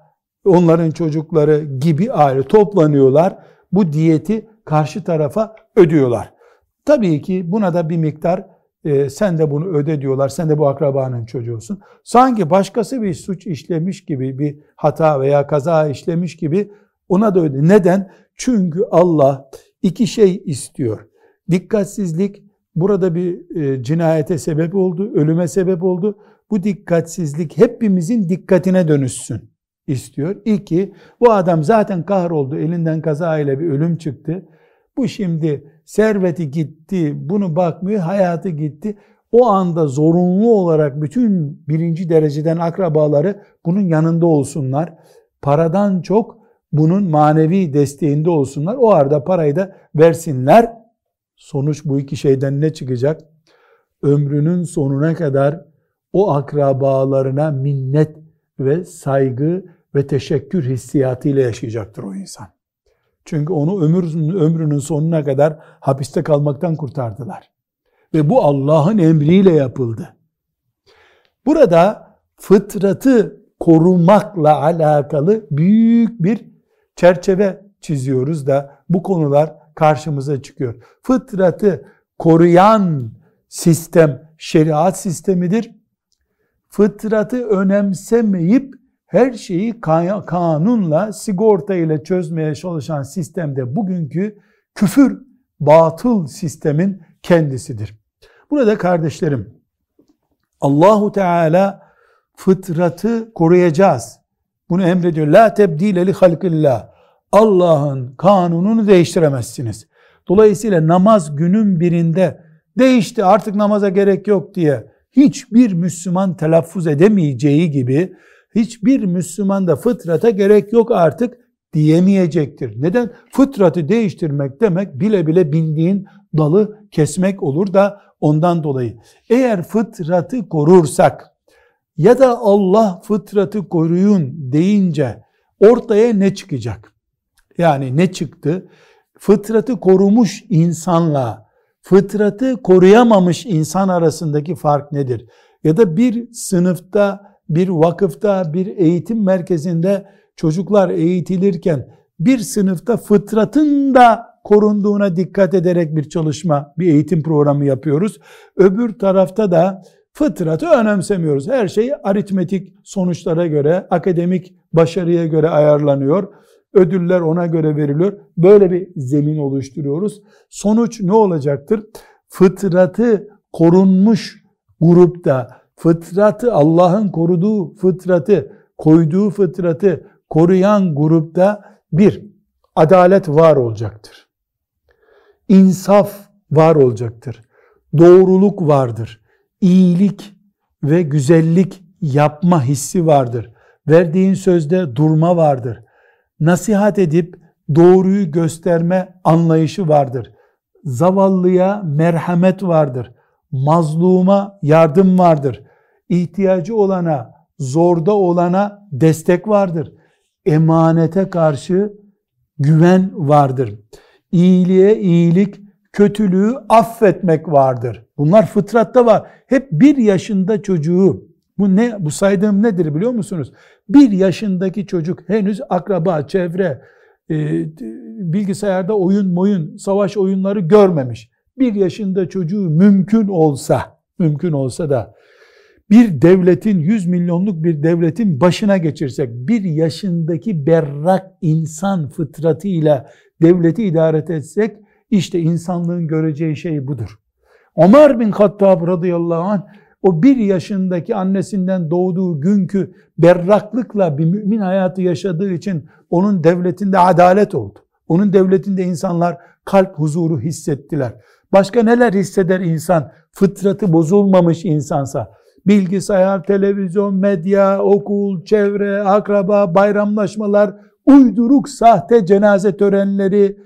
onların çocukları gibi aile toplanıyorlar. Bu diyeti karşı tarafa ödüyorlar. Tabii ki buna da bir miktar e, sen de bunu öde diyorlar. Sen de bu akrabanın çocuğusun. Sanki başkası bir suç işlemiş gibi bir hata veya kaza işlemiş gibi ona da öde. Neden? Çünkü Allah iki şey istiyor. Dikkatsizlik Burada bir e, cinayete sebep oldu, ölüme sebep oldu. Bu dikkatsizlik hepimizin dikkatine dönüşsün. istiyor. İki, bu adam zaten kahroldu, elinden kaza ile bir ölüm çıktı. Bu şimdi serveti gitti, bunu bakmıyor, hayatı gitti. O anda zorunlu olarak bütün birinci dereceden akrabaları bunun yanında olsunlar. Paradan çok bunun manevi desteğinde olsunlar. O arada parayı da versinler. Sonuç bu iki şeyden ne çıkacak? Ömrünün sonuna kadar o akrabalarına minnet ve saygı ve teşekkür hissiyatıyla yaşayacaktır o insan. Çünkü onu ömrünün, ömrünün sonuna kadar hapiste kalmaktan kurtardılar. Ve bu Allah'ın emriyle yapıldı. Burada fıtratı korumakla alakalı büyük bir çerçeve çiziyoruz da bu konular karşımıza çıkıyor. Fıtratı koruyan sistem şeriat sistemidir. Fıtratı önemsemeyip her şeyi kanunla, sigorta ile çözmeye çalışan sistemde bugünkü küfür, batıl sistemin kendisidir. Burada kardeşlerim, Allahu Teala fıtratı koruyacağız. Bunu emrediyor. La tebdile li halkillah. Allah'ın kanununu değiştiremezsiniz. Dolayısıyla namaz günün birinde değişti artık namaza gerek yok diye hiçbir Müslüman telaffuz edemeyeceği gibi hiçbir Müslüman da fıtrata gerek yok artık diyemeyecektir. Neden? Fıtratı değiştirmek demek bile bile bindiğin dalı kesmek olur da ondan dolayı. Eğer fıtratı korursak ya da Allah fıtratı koruyun deyince ortaya ne çıkacak? Yani ne çıktı? Fıtratı korumuş insanla fıtratı koruyamamış insan arasındaki fark nedir? Ya da bir sınıfta, bir vakıfta, bir eğitim merkezinde çocuklar eğitilirken bir sınıfta fıtratın da korunduğuna dikkat ederek bir çalışma, bir eğitim programı yapıyoruz. Öbür tarafta da fıtratı önemsemiyoruz. Her şey aritmetik sonuçlara göre, akademik başarıya göre ayarlanıyor. Ödüller ona göre veriliyor. Böyle bir zemin oluşturuyoruz. Sonuç ne olacaktır? Fıtratı korunmuş grupta, fıtratı Allah'ın koruduğu fıtratı, koyduğu fıtratı koruyan grupta bir, adalet var olacaktır. İnsaf var olacaktır. Doğruluk vardır. İyilik ve güzellik yapma hissi vardır. Verdiğin sözde durma vardır nasihat edip doğruyu gösterme anlayışı vardır. Zavallıya merhamet vardır. Mazluma yardım vardır. İhtiyacı olana, zorda olana destek vardır. Emanete karşı güven vardır. İyiliğe iyilik, kötülüğü affetmek vardır. Bunlar fıtratta var. Hep bir yaşında çocuğu bu ne? Bu saydığım nedir biliyor musunuz? Bir yaşındaki çocuk henüz akraba, çevre, e, bilgisayarda oyun, moyun, savaş oyunları görmemiş. Bir yaşında çocuğu mümkün olsa, mümkün olsa da bir devletin, yüz milyonluk bir devletin başına geçirsek, bir yaşındaki berrak insan fıtratıyla devleti idare etsek, işte insanlığın göreceği şey budur. Ömer bin Hattab radıyallahu anh o bir yaşındaki annesinden doğduğu günkü berraklıkla bir mümin hayatı yaşadığı için onun devletinde adalet oldu. Onun devletinde insanlar kalp huzuru hissettiler. Başka neler hisseder insan? Fıtratı bozulmamış insansa. Bilgisayar, televizyon, medya, okul, çevre, akraba, bayramlaşmalar, uyduruk sahte cenaze törenleri,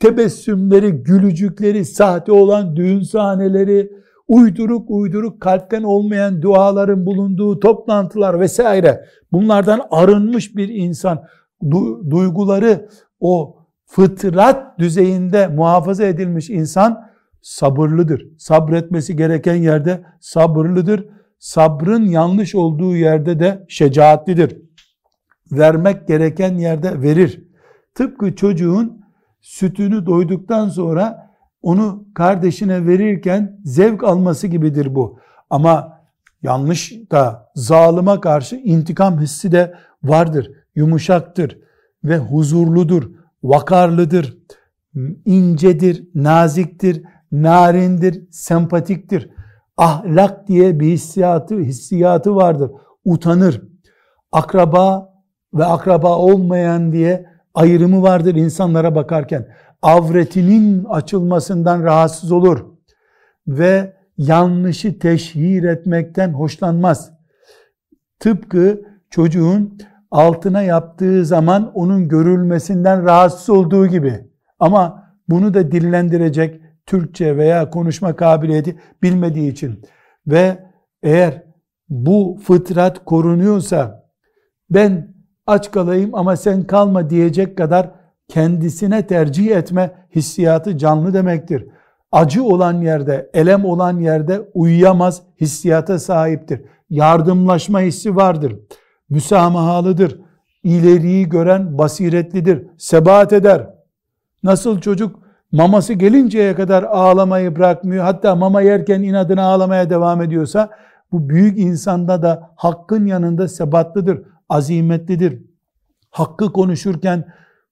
tebessümleri, gülücükleri, sahte olan düğün sahneleri, uyduruk uyduruk kalpten olmayan duaların bulunduğu toplantılar vesaire bunlardan arınmış bir insan du duyguları o fıtrat düzeyinde muhafaza edilmiş insan sabırlıdır. Sabretmesi gereken yerde sabırlıdır. Sabrın yanlış olduğu yerde de şecaatlidir. Vermek gereken yerde verir. Tıpkı çocuğun sütünü doyduktan sonra onu kardeşine verirken zevk alması gibidir bu. Ama yanlış da zalıma karşı intikam hissi de vardır. Yumuşaktır ve huzurludur, vakarlıdır, incedir, naziktir, narindir, sempatiktir. Ahlak diye bir hissiyatı, hissiyatı vardır. Utanır. Akraba ve akraba olmayan diye ayrımı vardır insanlara bakarken. Avretinin açılmasından rahatsız olur ve yanlışı teşhir etmekten hoşlanmaz. Tıpkı çocuğun altına yaptığı zaman onun görülmesinden rahatsız olduğu gibi. Ama bunu da dillendirecek Türkçe veya konuşma kabiliyeti bilmediği için ve eğer bu fıtrat korunuyorsa ben aç kalayım ama sen kalma diyecek kadar kendisine tercih etme hissiyatı canlı demektir. Acı olan yerde, elem olan yerde uyuyamaz hissiyata sahiptir. Yardımlaşma hissi vardır. Müsamahalıdır. İleriyi gören basiretlidir. Sebat eder. Nasıl çocuk maması gelinceye kadar ağlamayı bırakmıyor. Hatta mama yerken inadına ağlamaya devam ediyorsa bu büyük insanda da hakkın yanında sebatlıdır, azimetlidir. Hakkı konuşurken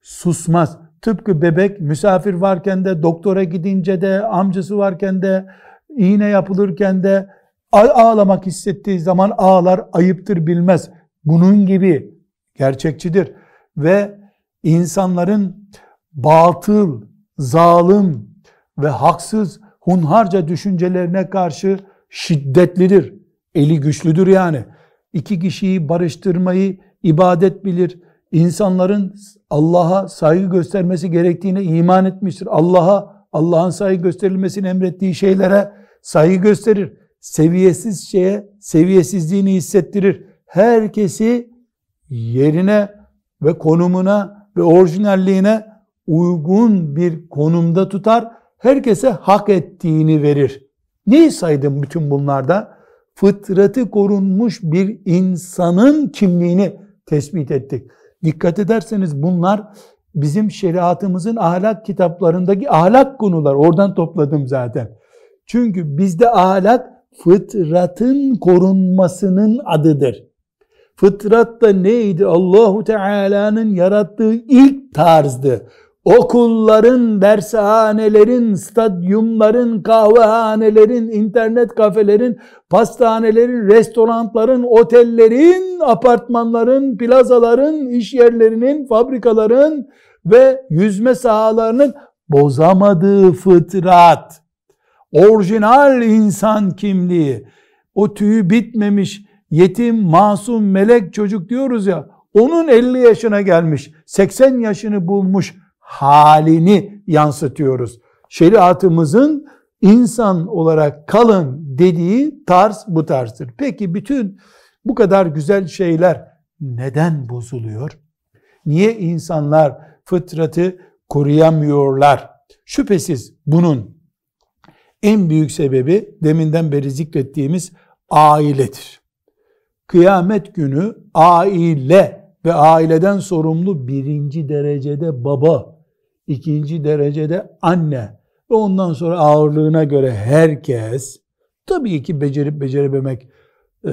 susmaz. Tıpkı bebek misafir varken de, doktora gidince de, amcası varken de, iğne yapılırken de ağlamak hissettiği zaman ağlar, ayıptır bilmez. Bunun gibi gerçekçidir. Ve insanların batıl, zalim ve haksız, hunharca düşüncelerine karşı şiddetlidir. Eli güçlüdür yani. İki kişiyi barıştırmayı ibadet bilir. İnsanların Allah'a saygı göstermesi gerektiğine iman etmiştir. Allah'a, Allah'ın saygı gösterilmesini emrettiği şeylere saygı gösterir. Seviyesiz şeye seviyesizliğini hissettirir. Herkesi yerine ve konumuna ve orijinalliğine uygun bir konumda tutar. Herkese hak ettiğini verir. Neyi saydım bütün bunlarda? Fıtratı korunmuş bir insanın kimliğini tespit ettik. Dikkat ederseniz bunlar bizim şeriatımızın ahlak kitaplarındaki ahlak konular. Oradan topladım zaten. Çünkü bizde ahlak fıtratın korunmasının adıdır. Fıtrat da neydi? Allahu Teala'nın yarattığı ilk tarzdı okulların, dershanelerin, stadyumların, kahvehanelerin, internet kafelerin, pastanelerin, restoranların, otellerin, apartmanların, plazaların, iş yerlerinin, fabrikaların ve yüzme sahalarının bozamadığı fıtrat, orijinal insan kimliği, o tüyü bitmemiş, yetim, masum, melek çocuk diyoruz ya, onun 50 yaşına gelmiş, 80 yaşını bulmuş halini yansıtıyoruz. Şeriatımızın insan olarak kalın dediği tarz bu tarzdır. Peki bütün bu kadar güzel şeyler neden bozuluyor? Niye insanlar fıtratı koruyamıyorlar? Şüphesiz bunun en büyük sebebi deminden beri zikrettiğimiz ailedir. Kıyamet günü aile ve aileden sorumlu birinci derecede baba ikinci derecede anne ve ondan sonra ağırlığına göre herkes tabii ki becerip becerememek e,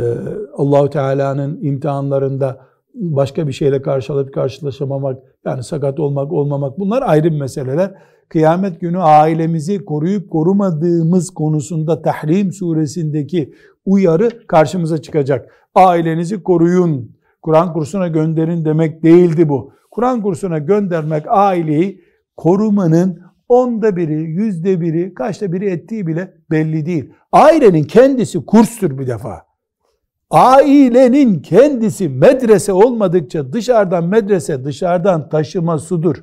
Allahu Teala'nın imtihanlarında başka bir şeyle karşılayıp karşılaşamamak yani sakat olmak olmamak bunlar ayrı meseleler. Kıyamet günü ailemizi koruyup korumadığımız konusunda Tahrim suresindeki uyarı karşımıza çıkacak. Ailenizi koruyun, Kur'an kursuna gönderin demek değildi bu. Kur'an kursuna göndermek aileyi korumanın onda biri, yüzde biri, kaçta biri ettiği bile belli değil. Ailenin kendisi kurstur bir defa. Ailenin kendisi medrese olmadıkça dışarıdan medrese, dışarıdan taşıma sudur.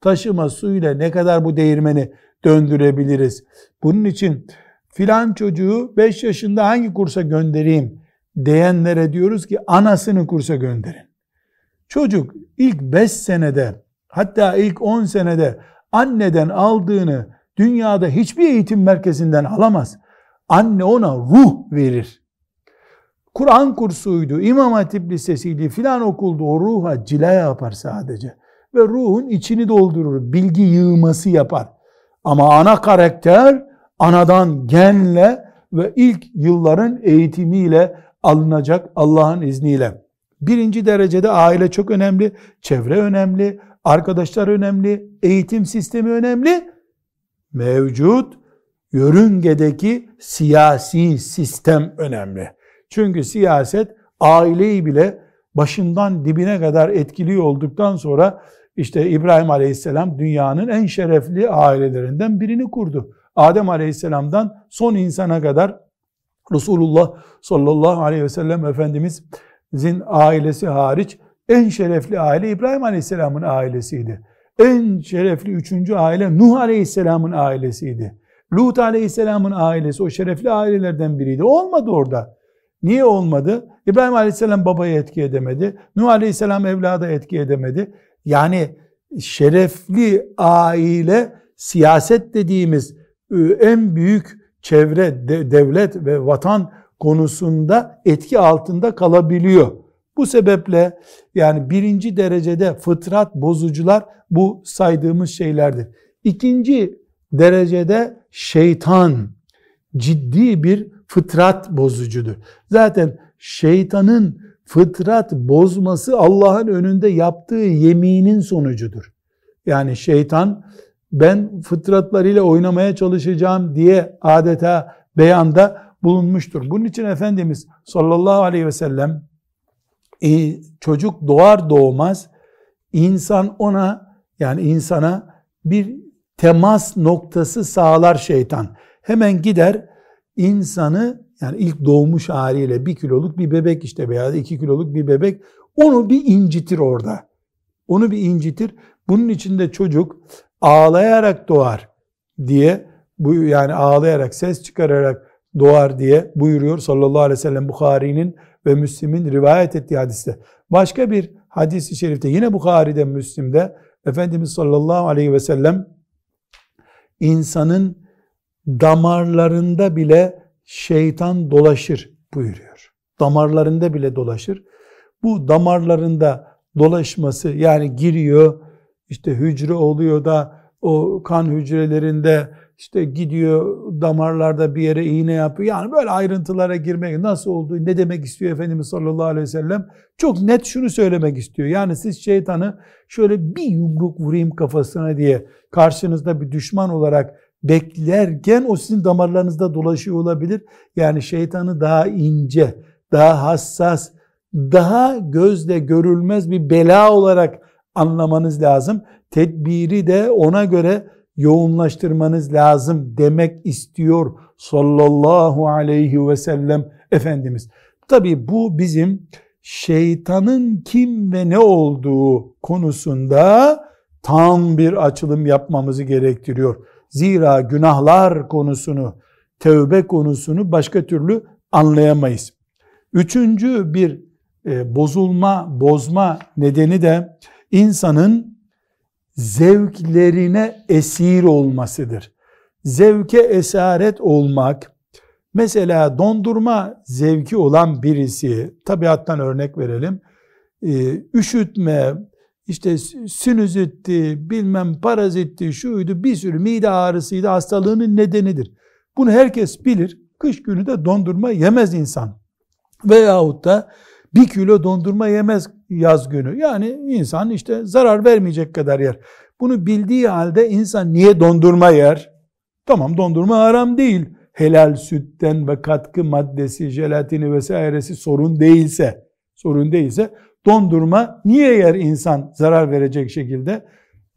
Taşıma suyla ne kadar bu değirmeni döndürebiliriz? Bunun için filan çocuğu 5 yaşında hangi kursa göndereyim diyenlere diyoruz ki anasını kursa gönderin. Çocuk ilk 5 senede hatta ilk 10 senede anneden aldığını dünyada hiçbir eğitim merkezinden alamaz. Anne ona ruh verir. Kur'an kursuydu, İmam Hatip Lisesi'ydi, filan okuldu. O ruha cila yapar sadece. Ve ruhun içini doldurur, bilgi yığması yapar. Ama ana karakter anadan genle ve ilk yılların eğitimiyle alınacak Allah'ın izniyle. Birinci derecede aile çok önemli, çevre önemli, arkadaşlar önemli, eğitim sistemi önemli. Mevcut yörüngedeki siyasi sistem önemli. Çünkü siyaset aileyi bile başından dibine kadar etkili olduktan sonra işte İbrahim Aleyhisselam dünyanın en şerefli ailelerinden birini kurdu. Adem Aleyhisselam'dan son insana kadar Resulullah sallallahu aleyhi ve sellem Efendimizin ailesi hariç en şerefli aile İbrahim Aleyhisselam'ın ailesiydi. En şerefli üçüncü aile Nuh Aleyhisselam'ın ailesiydi. Lut Aleyhisselam'ın ailesi o şerefli ailelerden biriydi. Olmadı orada. Niye olmadı? İbrahim Aleyhisselam babayı etki edemedi. Nuh Aleyhisselam evlada etki edemedi. Yani şerefli aile siyaset dediğimiz ıı, en büyük çevre, devlet ve vatan konusunda etki altında kalabiliyor. Bu sebeple yani birinci derecede fıtrat bozucular bu saydığımız şeylerdir. İkinci derecede şeytan ciddi bir fıtrat bozucudur. Zaten şeytanın fıtrat bozması Allah'ın önünde yaptığı yeminin sonucudur. Yani şeytan ben fıtratlarıyla oynamaya çalışacağım diye adeta beyanda bulunmuştur. Bunun için Efendimiz sallallahu aleyhi ve sellem çocuk doğar doğmaz insan ona yani insana bir temas noktası sağlar şeytan. Hemen gider insanı yani ilk doğmuş haliyle bir kiloluk bir bebek işte veya iki kiloluk bir bebek onu bir incitir orada. Onu bir incitir. Bunun içinde çocuk ağlayarak doğar diye bu yani ağlayarak ses çıkararak doğar diye buyuruyor sallallahu aleyhi ve sellem Bukhari'nin ve Müslim'in rivayet ettiği hadiste. Başka bir hadisi şerifte yine Bukhari'de Müslim'de Efendimiz sallallahu aleyhi ve sellem insanın damarlarında bile şeytan dolaşır buyuruyor. Damarlarında bile dolaşır. Bu damarlarında dolaşması yani giriyor işte hücre oluyor da o kan hücrelerinde işte gidiyor damarlarda bir yere iğne yapıyor. Yani böyle ayrıntılara girmek nasıl olduğu ne demek istiyor Efendimiz sallallahu aleyhi ve sellem çok net şunu söylemek istiyor. Yani siz şeytanı şöyle bir yumruk vurayım kafasına diye karşınızda bir düşman olarak beklerken o sizin damarlarınızda dolaşıyor olabilir. Yani şeytanı daha ince, daha hassas, daha gözle görülmez bir bela olarak anlamanız lazım. Tedbiri de ona göre yoğunlaştırmanız lazım demek istiyor sallallahu aleyhi ve sellem Efendimiz. Tabi bu bizim şeytanın kim ve ne olduğu konusunda tam bir açılım yapmamızı gerektiriyor. Zira günahlar konusunu, tevbe konusunu başka türlü anlayamayız. Üçüncü bir e, bozulma, bozma nedeni de insanın zevklerine esir olmasıdır. Zevke esaret olmak, mesela dondurma zevki olan birisi, tabiattan örnek verelim, e, üşütme, işte sinüzitti, bilmem parazitti, şuydu, bir sürü mide ağrısıydı, hastalığının nedenidir. Bunu herkes bilir. Kış günü de dondurma yemez insan. Veyahut da bir kilo dondurma yemez yaz günü. Yani insan işte zarar vermeyecek kadar yer. Bunu bildiği halde insan niye dondurma yer? Tamam dondurma haram değil. Helal sütten ve katkı maddesi, jelatini vesairesi sorun değilse, sorun değilse dondurma niye yer insan zarar verecek şekilde?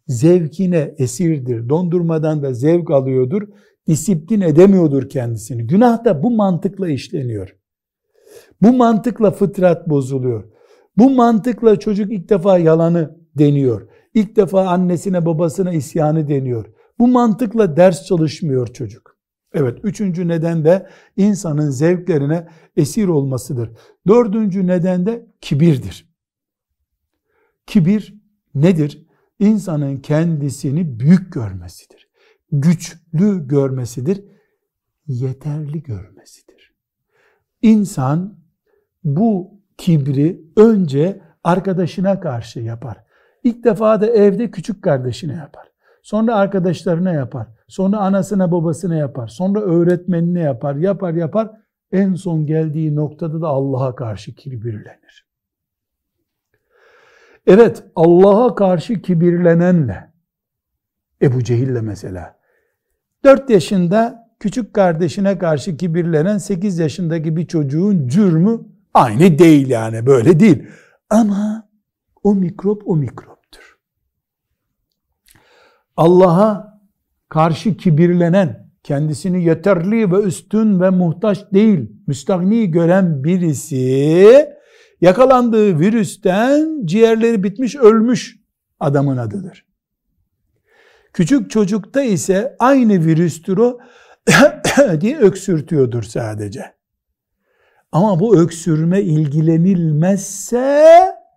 Zevkine esirdir. Dondurmadan da zevk alıyordur. Disiplin edemiyordur kendisini. Günah da bu mantıkla işleniyor. Bu mantıkla fıtrat bozuluyor. Bu mantıkla çocuk ilk defa yalanı deniyor. İlk defa annesine babasına isyanı deniyor. Bu mantıkla ders çalışmıyor çocuk. Evet, üçüncü neden de insanın zevklerine esir olmasıdır. Dördüncü neden de kibirdir. Kibir nedir? İnsanın kendisini büyük görmesidir. Güçlü görmesidir. Yeterli görmesidir. İnsan bu kibri önce arkadaşına karşı yapar. İlk defa da evde küçük kardeşine yapar. Sonra arkadaşlarına yapar. Sonra anasına babasına yapar. Sonra öğretmenine yapar. Yapar yapar. En son geldiği noktada da Allah'a karşı kibirlenir. Evet Allah'a karşı kibirlenenle Ebu Cehil'le mesela 4 yaşında küçük kardeşine karşı kibirlenen 8 yaşındaki bir çocuğun cürmü aynı değil yani böyle değil. Ama o mikrop o mikroptur. Allah'a karşı kibirlenen, kendisini yeterli ve üstün ve muhtaç değil, müstahni gören birisi yakalandığı virüsten ciğerleri bitmiş ölmüş adamın adıdır. Küçük çocukta ise aynı virüstür o (coughs) diye öksürtüyordur sadece. Ama bu öksürme ilgilenilmezse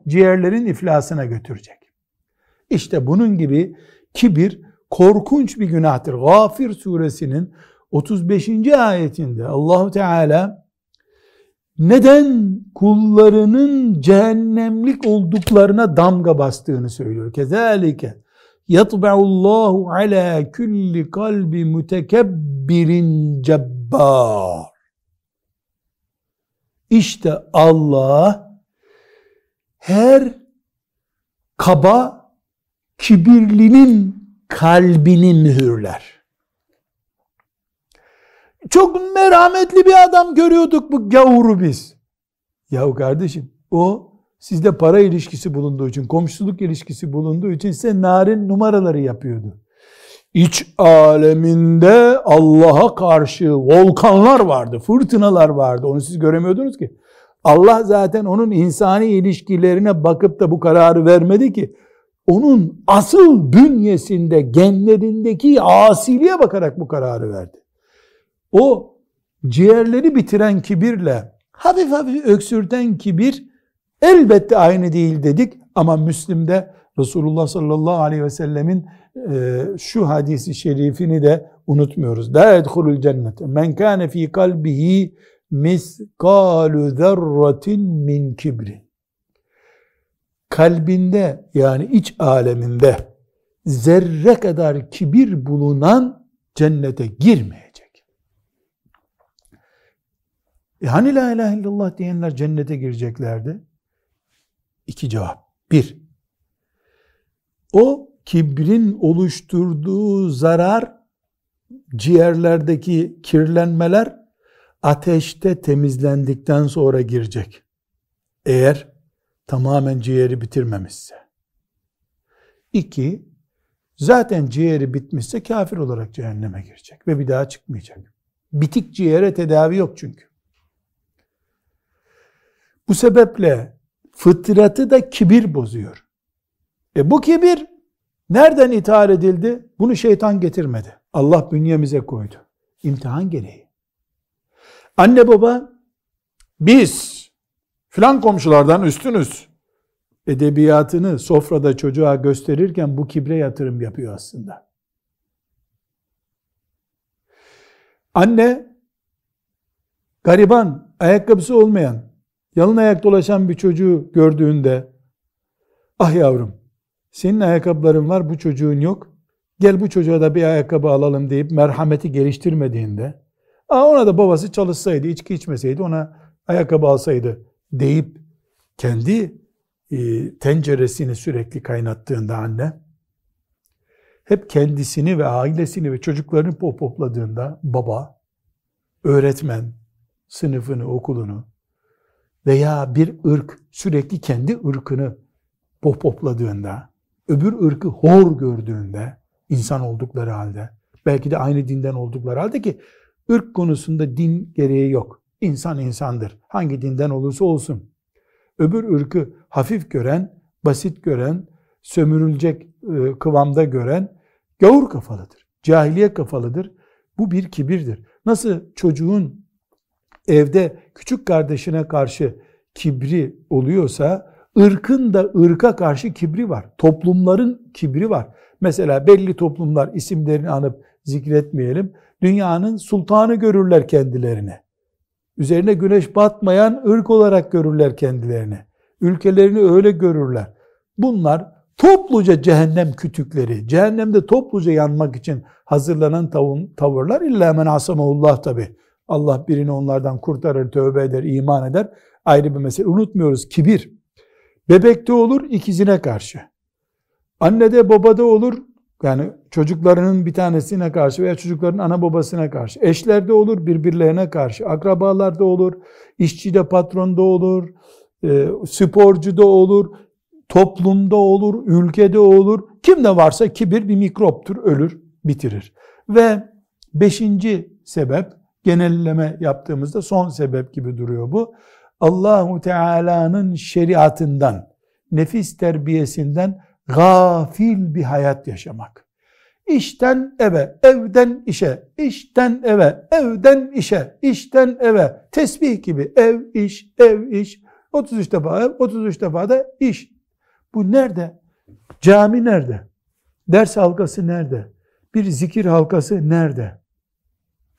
ciğerlerin iflasına götürecek. İşte bunun gibi kibir korkunç bir günahtır. Gafir suresinin 35. ayetinde Allahu Teala neden kullarının cehennemlik olduklarına damga bastığını söylüyor. Kezalike yatba'ullahu ala kulli kalbi mutekebbirin cebbar. İşte Allah her kaba kibirlinin kalbini mühürler. Çok merhametli bir adam görüyorduk bu gavuru biz. Yahu kardeşim o sizde para ilişkisi bulunduğu için, komşuluk ilişkisi bulunduğu için size narin numaraları yapıyordu. İç aleminde Allah'a karşı volkanlar vardı, fırtınalar vardı. Onu siz göremiyordunuz ki. Allah zaten onun insani ilişkilerine bakıp da bu kararı vermedi ki. Onun asıl bünyesinde, genlerindeki asiliye bakarak bu kararı verdi. O ciğerleri bitiren kibirle hafif hafif öksürten kibir elbette aynı değil dedik ama Müslim'de Resulullah sallallahu aleyhi ve sellemin e, şu hadisi şerifini de unutmuyoruz. La yedhulul cennete men kâne fî kalbihi miskalu zerratin min kibrin. Kalbinde yani iç aleminde zerre kadar kibir bulunan cennete girmeyecek. E hani la ilahe illallah diyenler cennete gireceklerdi? İki cevap. Bir, o kibrin oluşturduğu zarar, ciğerlerdeki kirlenmeler ateşte temizlendikten sonra girecek. Eğer tamamen ciğeri bitirmemişse. İki, zaten ciğeri bitmişse kafir olarak cehenneme girecek ve bir daha çıkmayacak. Bitik ciğere tedavi yok çünkü. Bu sebeple fıtratı da kibir bozuyor. E bu kibir nereden ithal edildi? Bunu şeytan getirmedi. Allah bünyemize koydu. İmtihan gereği. Anne baba biz filan komşulardan üstünüz edebiyatını sofrada çocuğa gösterirken bu kibre yatırım yapıyor aslında. Anne gariban, ayakkabısı olmayan, yalın ayak dolaşan bir çocuğu gördüğünde ah yavrum senin ayakkabıların var bu çocuğun yok. Gel bu çocuğa da bir ayakkabı alalım deyip merhameti geliştirmediğinde Aa, ona da babası çalışsaydı, içki içmeseydi, ona ayakkabı alsaydı deyip kendi e, tenceresini sürekli kaynattığında anne, hep kendisini ve ailesini ve çocuklarını popopladığında baba, öğretmen, sınıfını, okulunu veya bir ırk sürekli kendi ırkını popopladığında, öbür ırkı hor gördüğünde, insan oldukları halde, belki de aynı dinden oldukları halde ki ırk konusunda din gereği yok. İnsan insandır. Hangi dinden olursa olsun. Öbür ırkı hafif gören, basit gören, sömürülecek e, kıvamda gören gavur kafalıdır. Cahiliye kafalıdır. Bu bir kibirdir. Nasıl çocuğun evde küçük kardeşine karşı kibri oluyorsa ırkın da ırka karşı kibri var. Toplumların kibri var. Mesela belli toplumlar isimlerini anıp zikretmeyelim. Dünyanın sultanı görürler kendilerini. Üzerine güneş batmayan ırk olarak görürler kendilerini. Ülkelerini öyle görürler. Bunlar topluca cehennem kütükleri, cehennemde topluca yanmak için hazırlanan tavırlar illa men asamahullah tabi. Allah birini onlardan kurtarır, tövbe eder, iman eder. Ayrı bir mesele. Unutmuyoruz kibir. Bebekte olur ikizine karşı. Annede babada olur yani çocuklarının bir tanesine karşı veya çocukların ana babasına karşı, eşlerde olur birbirlerine karşı, akrabalarda olur, işçide patronda olur, e, sporcuda olur, toplumda olur, ülkede olur. Kimde varsa kibir bir mikroptur, ölür, bitirir. Ve beşinci sebep, genelleme yaptığımızda son sebep gibi duruyor bu. Allahu Teala'nın şeriatından, nefis terbiyesinden gafil bir hayat yaşamak. İşten eve, evden işe, işten eve, evden işe, işten eve, tesbih gibi ev, iş, ev, iş, 33 defa ev, 33 defa da iş. Bu nerede? Cami nerede? Ders halkası nerede? Bir zikir halkası nerede?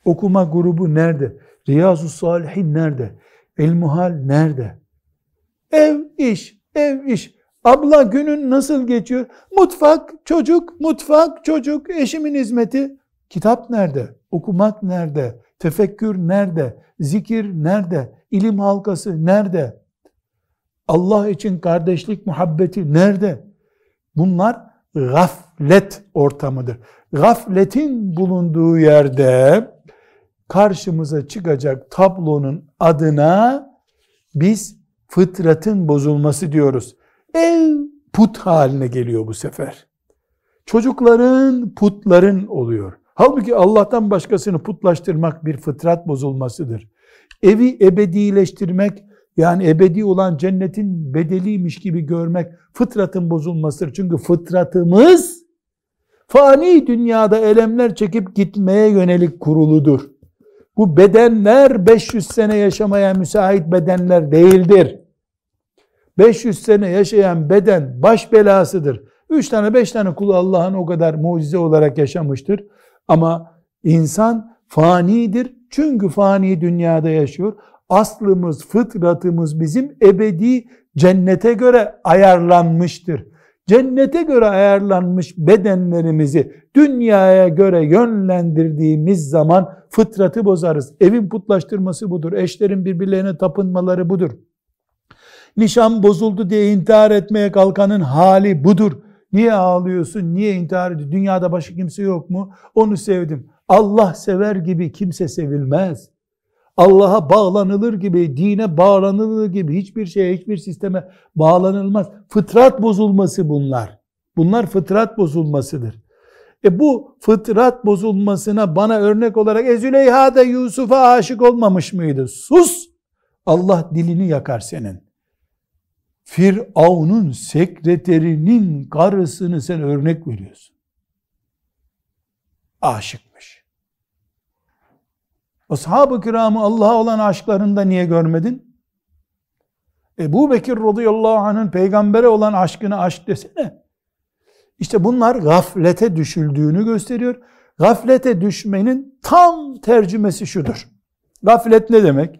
Okuma grubu nerede? Riyazu Salihin nerede? Elmuhal nerede? Ev iş, ev iş. Abla günün nasıl geçiyor? Mutfak, çocuk, mutfak, çocuk, eşimin hizmeti. Kitap nerede? Okumak nerede? Tefekkür nerede? Zikir nerede? İlim halkası nerede? Allah için kardeşlik muhabbeti nerede? Bunlar gaflet ortamıdır. Gafletin bulunduğu yerde karşımıza çıkacak tablonun adına biz fıtratın bozulması diyoruz. Ev put haline geliyor bu sefer. Çocukların putların oluyor. Halbuki Allah'tan başkasını putlaştırmak bir fıtrat bozulmasıdır. Evi ebedileştirmek yani ebedi olan cennetin bedeliymiş gibi görmek fıtratın bozulmasıdır. Çünkü fıtratımız fani dünyada elemler çekip gitmeye yönelik kuruludur. Bu bedenler 500 sene yaşamaya müsait bedenler değildir. 500 sene yaşayan beden baş belasıdır. 3 tane 5 tane kulu Allah'ın o kadar mucize olarak yaşamıştır. Ama insan fanidir. Çünkü fani dünyada yaşıyor. Aslımız, fıtratımız bizim ebedi cennete göre ayarlanmıştır. Cennete göre ayarlanmış bedenlerimizi dünyaya göre yönlendirdiğimiz zaman fıtratı bozarız. Evin putlaştırması budur. Eşlerin birbirlerine tapınmaları budur. Nişan bozuldu diye intihar etmeye kalkanın hali budur. Niye ağlıyorsun? Niye intihar ediyorsun? Dünyada başka kimse yok mu? Onu sevdim. Allah sever gibi kimse sevilmez. Allah'a bağlanılır gibi, dine bağlanılır gibi hiçbir şeye, hiçbir sisteme bağlanılmaz. Fıtrat bozulması bunlar. Bunlar fıtrat bozulmasıdır. E bu fıtrat bozulmasına bana örnek olarak e da Yusuf'a aşık olmamış mıydı? Sus! Allah dilini yakar senin. Firavun'un sekreterinin karısını sen örnek veriyorsun. Aşıkmış. Ashab-ı kiramı Allah'a olan aşklarında niye görmedin? Ebu Bekir radıyallahu anh'ın peygambere olan aşkını aşk desene. İşte bunlar gaflete düşüldüğünü gösteriyor. Gaflete düşmenin tam tercümesi şudur. Gaflet ne demek?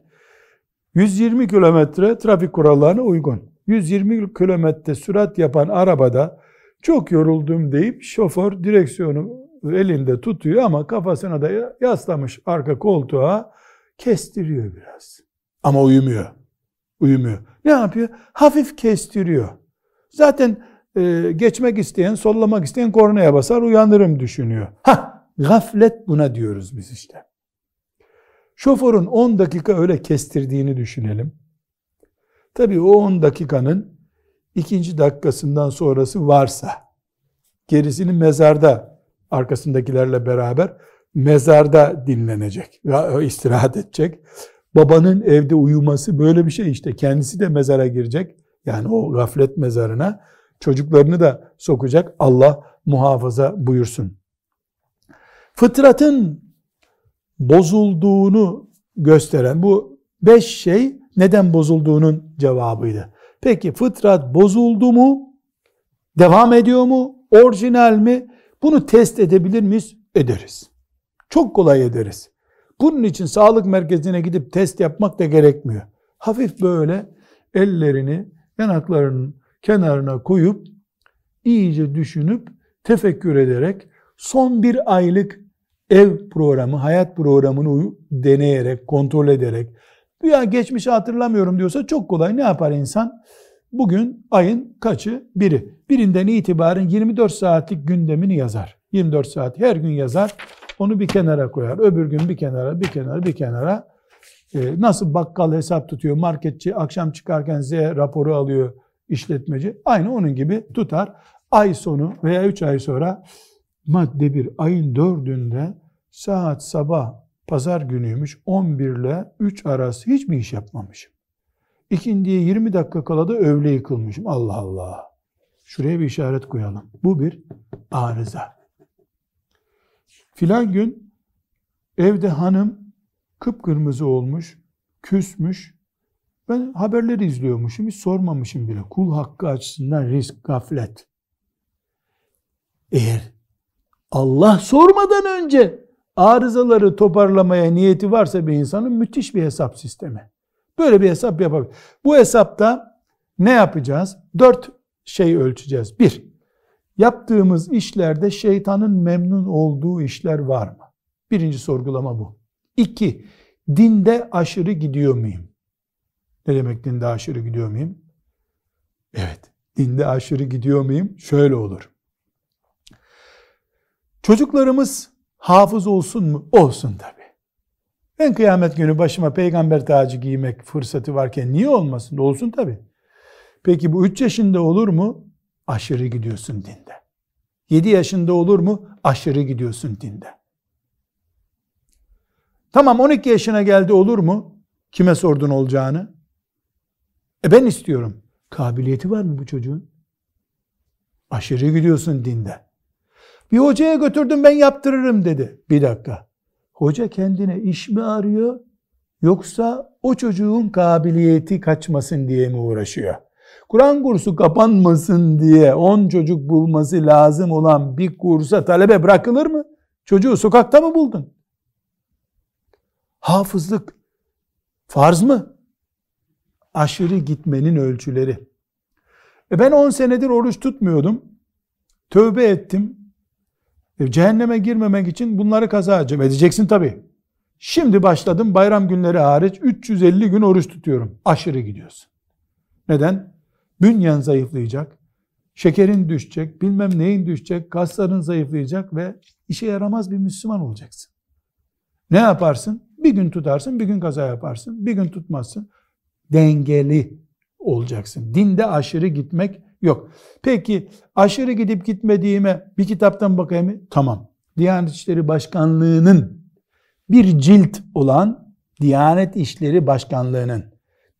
120 kilometre trafik kurallarına uygun. 120 kilometre sürat yapan arabada çok yoruldum deyip şoför direksiyonu elinde tutuyor ama kafasına da yaslamış arka koltuğa kestiriyor biraz. Ama uyumuyor. Uyumuyor. Ne yapıyor? Hafif kestiriyor. Zaten e, geçmek isteyen, sollamak isteyen kornaya basar, uyanırım düşünüyor. Ha, gaflet buna diyoruz biz işte. Şoförün 10 dakika öyle kestirdiğini düşünelim. Tabii o 10 dakikanın ikinci dakikasından sonrası varsa, gerisini mezarda arkasındakilerle beraber mezarda dinlenecek istirahat edecek. Babanın evde uyuması böyle bir şey işte. Kendisi de mezara girecek. Yani o gaflet mezarına çocuklarını da sokacak. Allah muhafaza buyursun. Fıtratın bozulduğunu gösteren bu beş şey neden bozulduğunun cevabıydı. Peki fıtrat bozuldu mu? Devam ediyor mu? Orijinal mi? Bunu test edebilir miyiz? Ederiz. Çok kolay ederiz. Bunun için sağlık merkezine gidip test yapmak da gerekmiyor. Hafif böyle ellerini yanaklarının kenarına koyup iyice düşünüp tefekkür ederek son bir aylık ev programı, hayat programını deneyerek, kontrol ederek ya geçmişi hatırlamıyorum diyorsa çok kolay. Ne yapar insan? Bugün ayın kaçı? Biri. Birinden itibaren 24 saatlik gündemini yazar. 24 saat her gün yazar. Onu bir kenara koyar. Öbür gün bir kenara, bir kenara, bir kenara. E, nasıl bakkal hesap tutuyor, marketçi akşam çıkarken Z raporu alıyor işletmeci. Aynı onun gibi tutar. Ay sonu veya 3 ay sonra madde bir ayın dördünde saat sabah pazar günüymüş 11 ile 3 arası hiçbir iş yapmamışım. İkindiye 20 dakika kala da öğle yıkılmışım. Allah Allah. Şuraya bir işaret koyalım. Bu bir arıza. Filan gün evde hanım kıpkırmızı olmuş, küsmüş. Ben haberleri izliyormuşum, hiç sormamışım bile. Kul hakkı açısından risk, gaflet. Eğer Allah sormadan önce arızaları toparlamaya niyeti varsa bir insanın müthiş bir hesap sistemi. Böyle bir hesap yapabilir. Bu hesapta ne yapacağız? Dört şey ölçeceğiz. Bir, yaptığımız işlerde şeytanın memnun olduğu işler var mı? Birinci sorgulama bu. İki, dinde aşırı gidiyor muyum? Ne demek dinde aşırı gidiyor muyum? Evet, dinde aşırı gidiyor muyum? Şöyle olur. Çocuklarımız hafız olsun mu? Olsun tabi. Ben kıyamet günü başıma peygamber tacı giymek fırsatı varken niye olmasın? Olsun tabi. Peki bu 3 yaşında olur mu? Aşırı gidiyorsun dinde. 7 yaşında olur mu? Aşırı gidiyorsun dinde. Tamam 12 yaşına geldi olur mu? Kime sordun olacağını? E ben istiyorum. Kabiliyeti var mı bu çocuğun? Aşırı gidiyorsun dinde. Bir hocaya götürdüm ben yaptırırım dedi. Bir dakika. Hoca kendine iş mi arıyor? Yoksa o çocuğun kabiliyeti kaçmasın diye mi uğraşıyor? Kur'an kursu kapanmasın diye 10 çocuk bulması lazım olan bir kursa talebe bırakılır mı? Çocuğu sokakta mı buldun? Hafızlık farz mı? Aşırı gitmenin ölçüleri. E ben 10 senedir oruç tutmuyordum. Tövbe ettim. E cehenneme girmemek için bunları kaza edeceksin tabi. Şimdi başladım bayram günleri hariç 350 gün oruç tutuyorum. Aşırı gidiyorsun. Neden? Bünyen zayıflayacak, şekerin düşecek, bilmem neyin düşecek, kasların zayıflayacak ve işe yaramaz bir Müslüman olacaksın. Ne yaparsın? Bir gün tutarsın, bir gün kaza yaparsın, bir gün tutmazsın. Dengeli olacaksın. Dinde aşırı gitmek yok. Peki aşırı gidip gitmediğime bir kitaptan bakayım mı? Tamam. Diyanet İşleri Başkanlığı'nın bir cilt olan Diyanet İşleri Başkanlığı'nın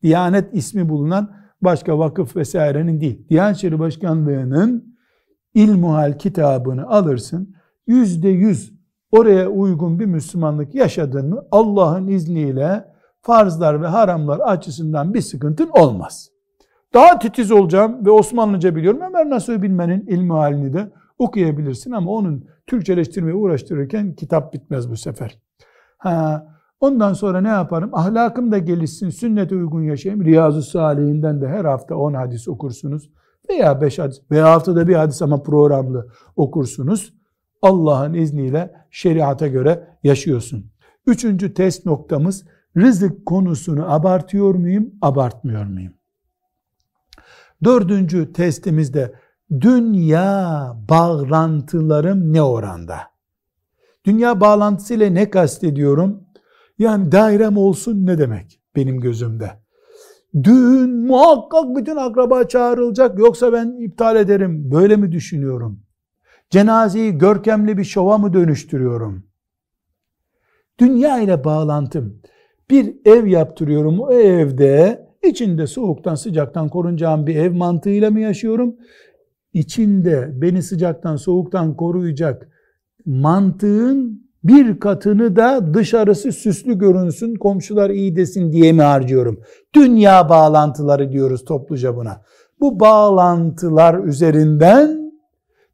Diyanet ismi bulunan başka vakıf vesairenin değil. Diyanet İşleri Başkanlığı'nın İlmuhal kitabını alırsın. Yüzde yüz oraya uygun bir Müslümanlık yaşadın mı Allah'ın izniyle farzlar ve haramlar açısından bir sıkıntın olmaz. Daha titiz olacağım ve Osmanlıca biliyorum. Ömer Nasuhi Bilmen'in ilmi halini de okuyabilirsin ama onun Türkçeleştirmeye uğraştırırken kitap bitmez bu sefer. Ha, ondan sonra ne yaparım? Ahlakım da gelişsin, sünnete uygun yaşayayım. Riyazu Salih'inden de her hafta 10 hadis okursunuz. Veya 5 hadis veya haftada bir hadis ama programlı okursunuz. Allah'ın izniyle şeriata göre yaşıyorsun. Üçüncü test noktamız rızık konusunu abartıyor muyum, abartmıyor muyum? Dördüncü testimizde dünya bağlantılarım ne oranda? Dünya bağlantısıyla ne kastediyorum? Yani dairem olsun ne demek benim gözümde? Düğün muhakkak bütün akraba çağrılacak yoksa ben iptal ederim. Böyle mi düşünüyorum? Cenazeyi görkemli bir şova mı dönüştürüyorum? Dünya ile bağlantım. Bir ev yaptırıyorum. O evde içinde soğuktan sıcaktan korunacağım bir ev mantığıyla mı yaşıyorum? İçinde beni sıcaktan soğuktan koruyacak mantığın bir katını da dışarısı süslü görünsün, komşular iyi desin diye mi harcıyorum? Dünya bağlantıları diyoruz topluca buna. Bu bağlantılar üzerinden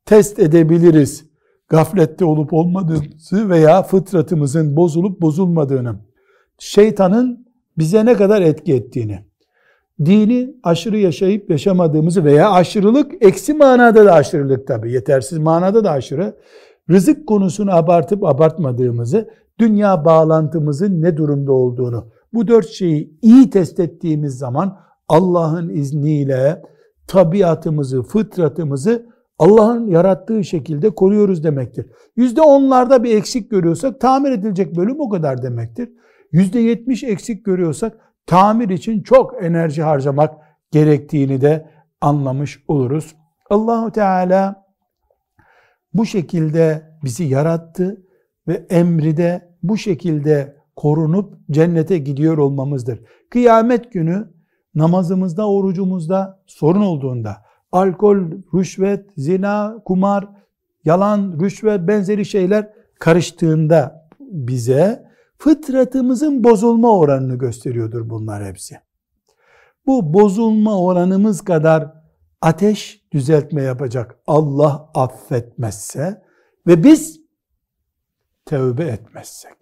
test edebiliriz. Gaflette olup olmadığımızı veya fıtratımızın bozulup bozulmadığını, şeytanın bize ne kadar etki ettiğini, dini aşırı yaşayıp yaşamadığımızı veya aşırılık, eksi manada da aşırılık tabi, yetersiz manada da aşırı, rızık konusunu abartıp abartmadığımızı, dünya bağlantımızın ne durumda olduğunu, bu dört şeyi iyi test ettiğimiz zaman Allah'ın izniyle tabiatımızı, fıtratımızı Allah'ın yarattığı şekilde koruyoruz demektir. Yüzde onlarda bir eksik görüyorsak tamir edilecek bölüm o kadar demektir. %70 eksik görüyorsak tamir için çok enerji harcamak gerektiğini de anlamış oluruz. Allahu Teala bu şekilde bizi yarattı ve emri de bu şekilde korunup cennete gidiyor olmamızdır. Kıyamet günü namazımızda, orucumuzda sorun olduğunda, alkol, rüşvet, zina, kumar, yalan, rüşvet benzeri şeyler karıştığında bize fıtratımızın bozulma oranını gösteriyordur bunlar hepsi. Bu bozulma oranımız kadar ateş düzeltme yapacak Allah affetmezse ve biz tövbe etmezsek.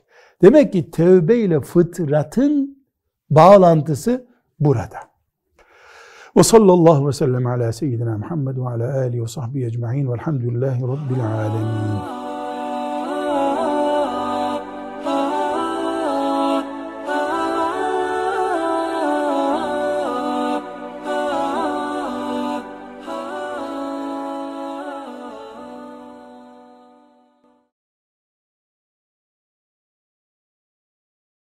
Demek ki tövbe ile fıtratın bağlantısı burada. Ve sallallahu ve sellem ala seyyidina Muhammed ve ala alihi ve sahbihi ecma'in velhamdülillahi rabbil alemin.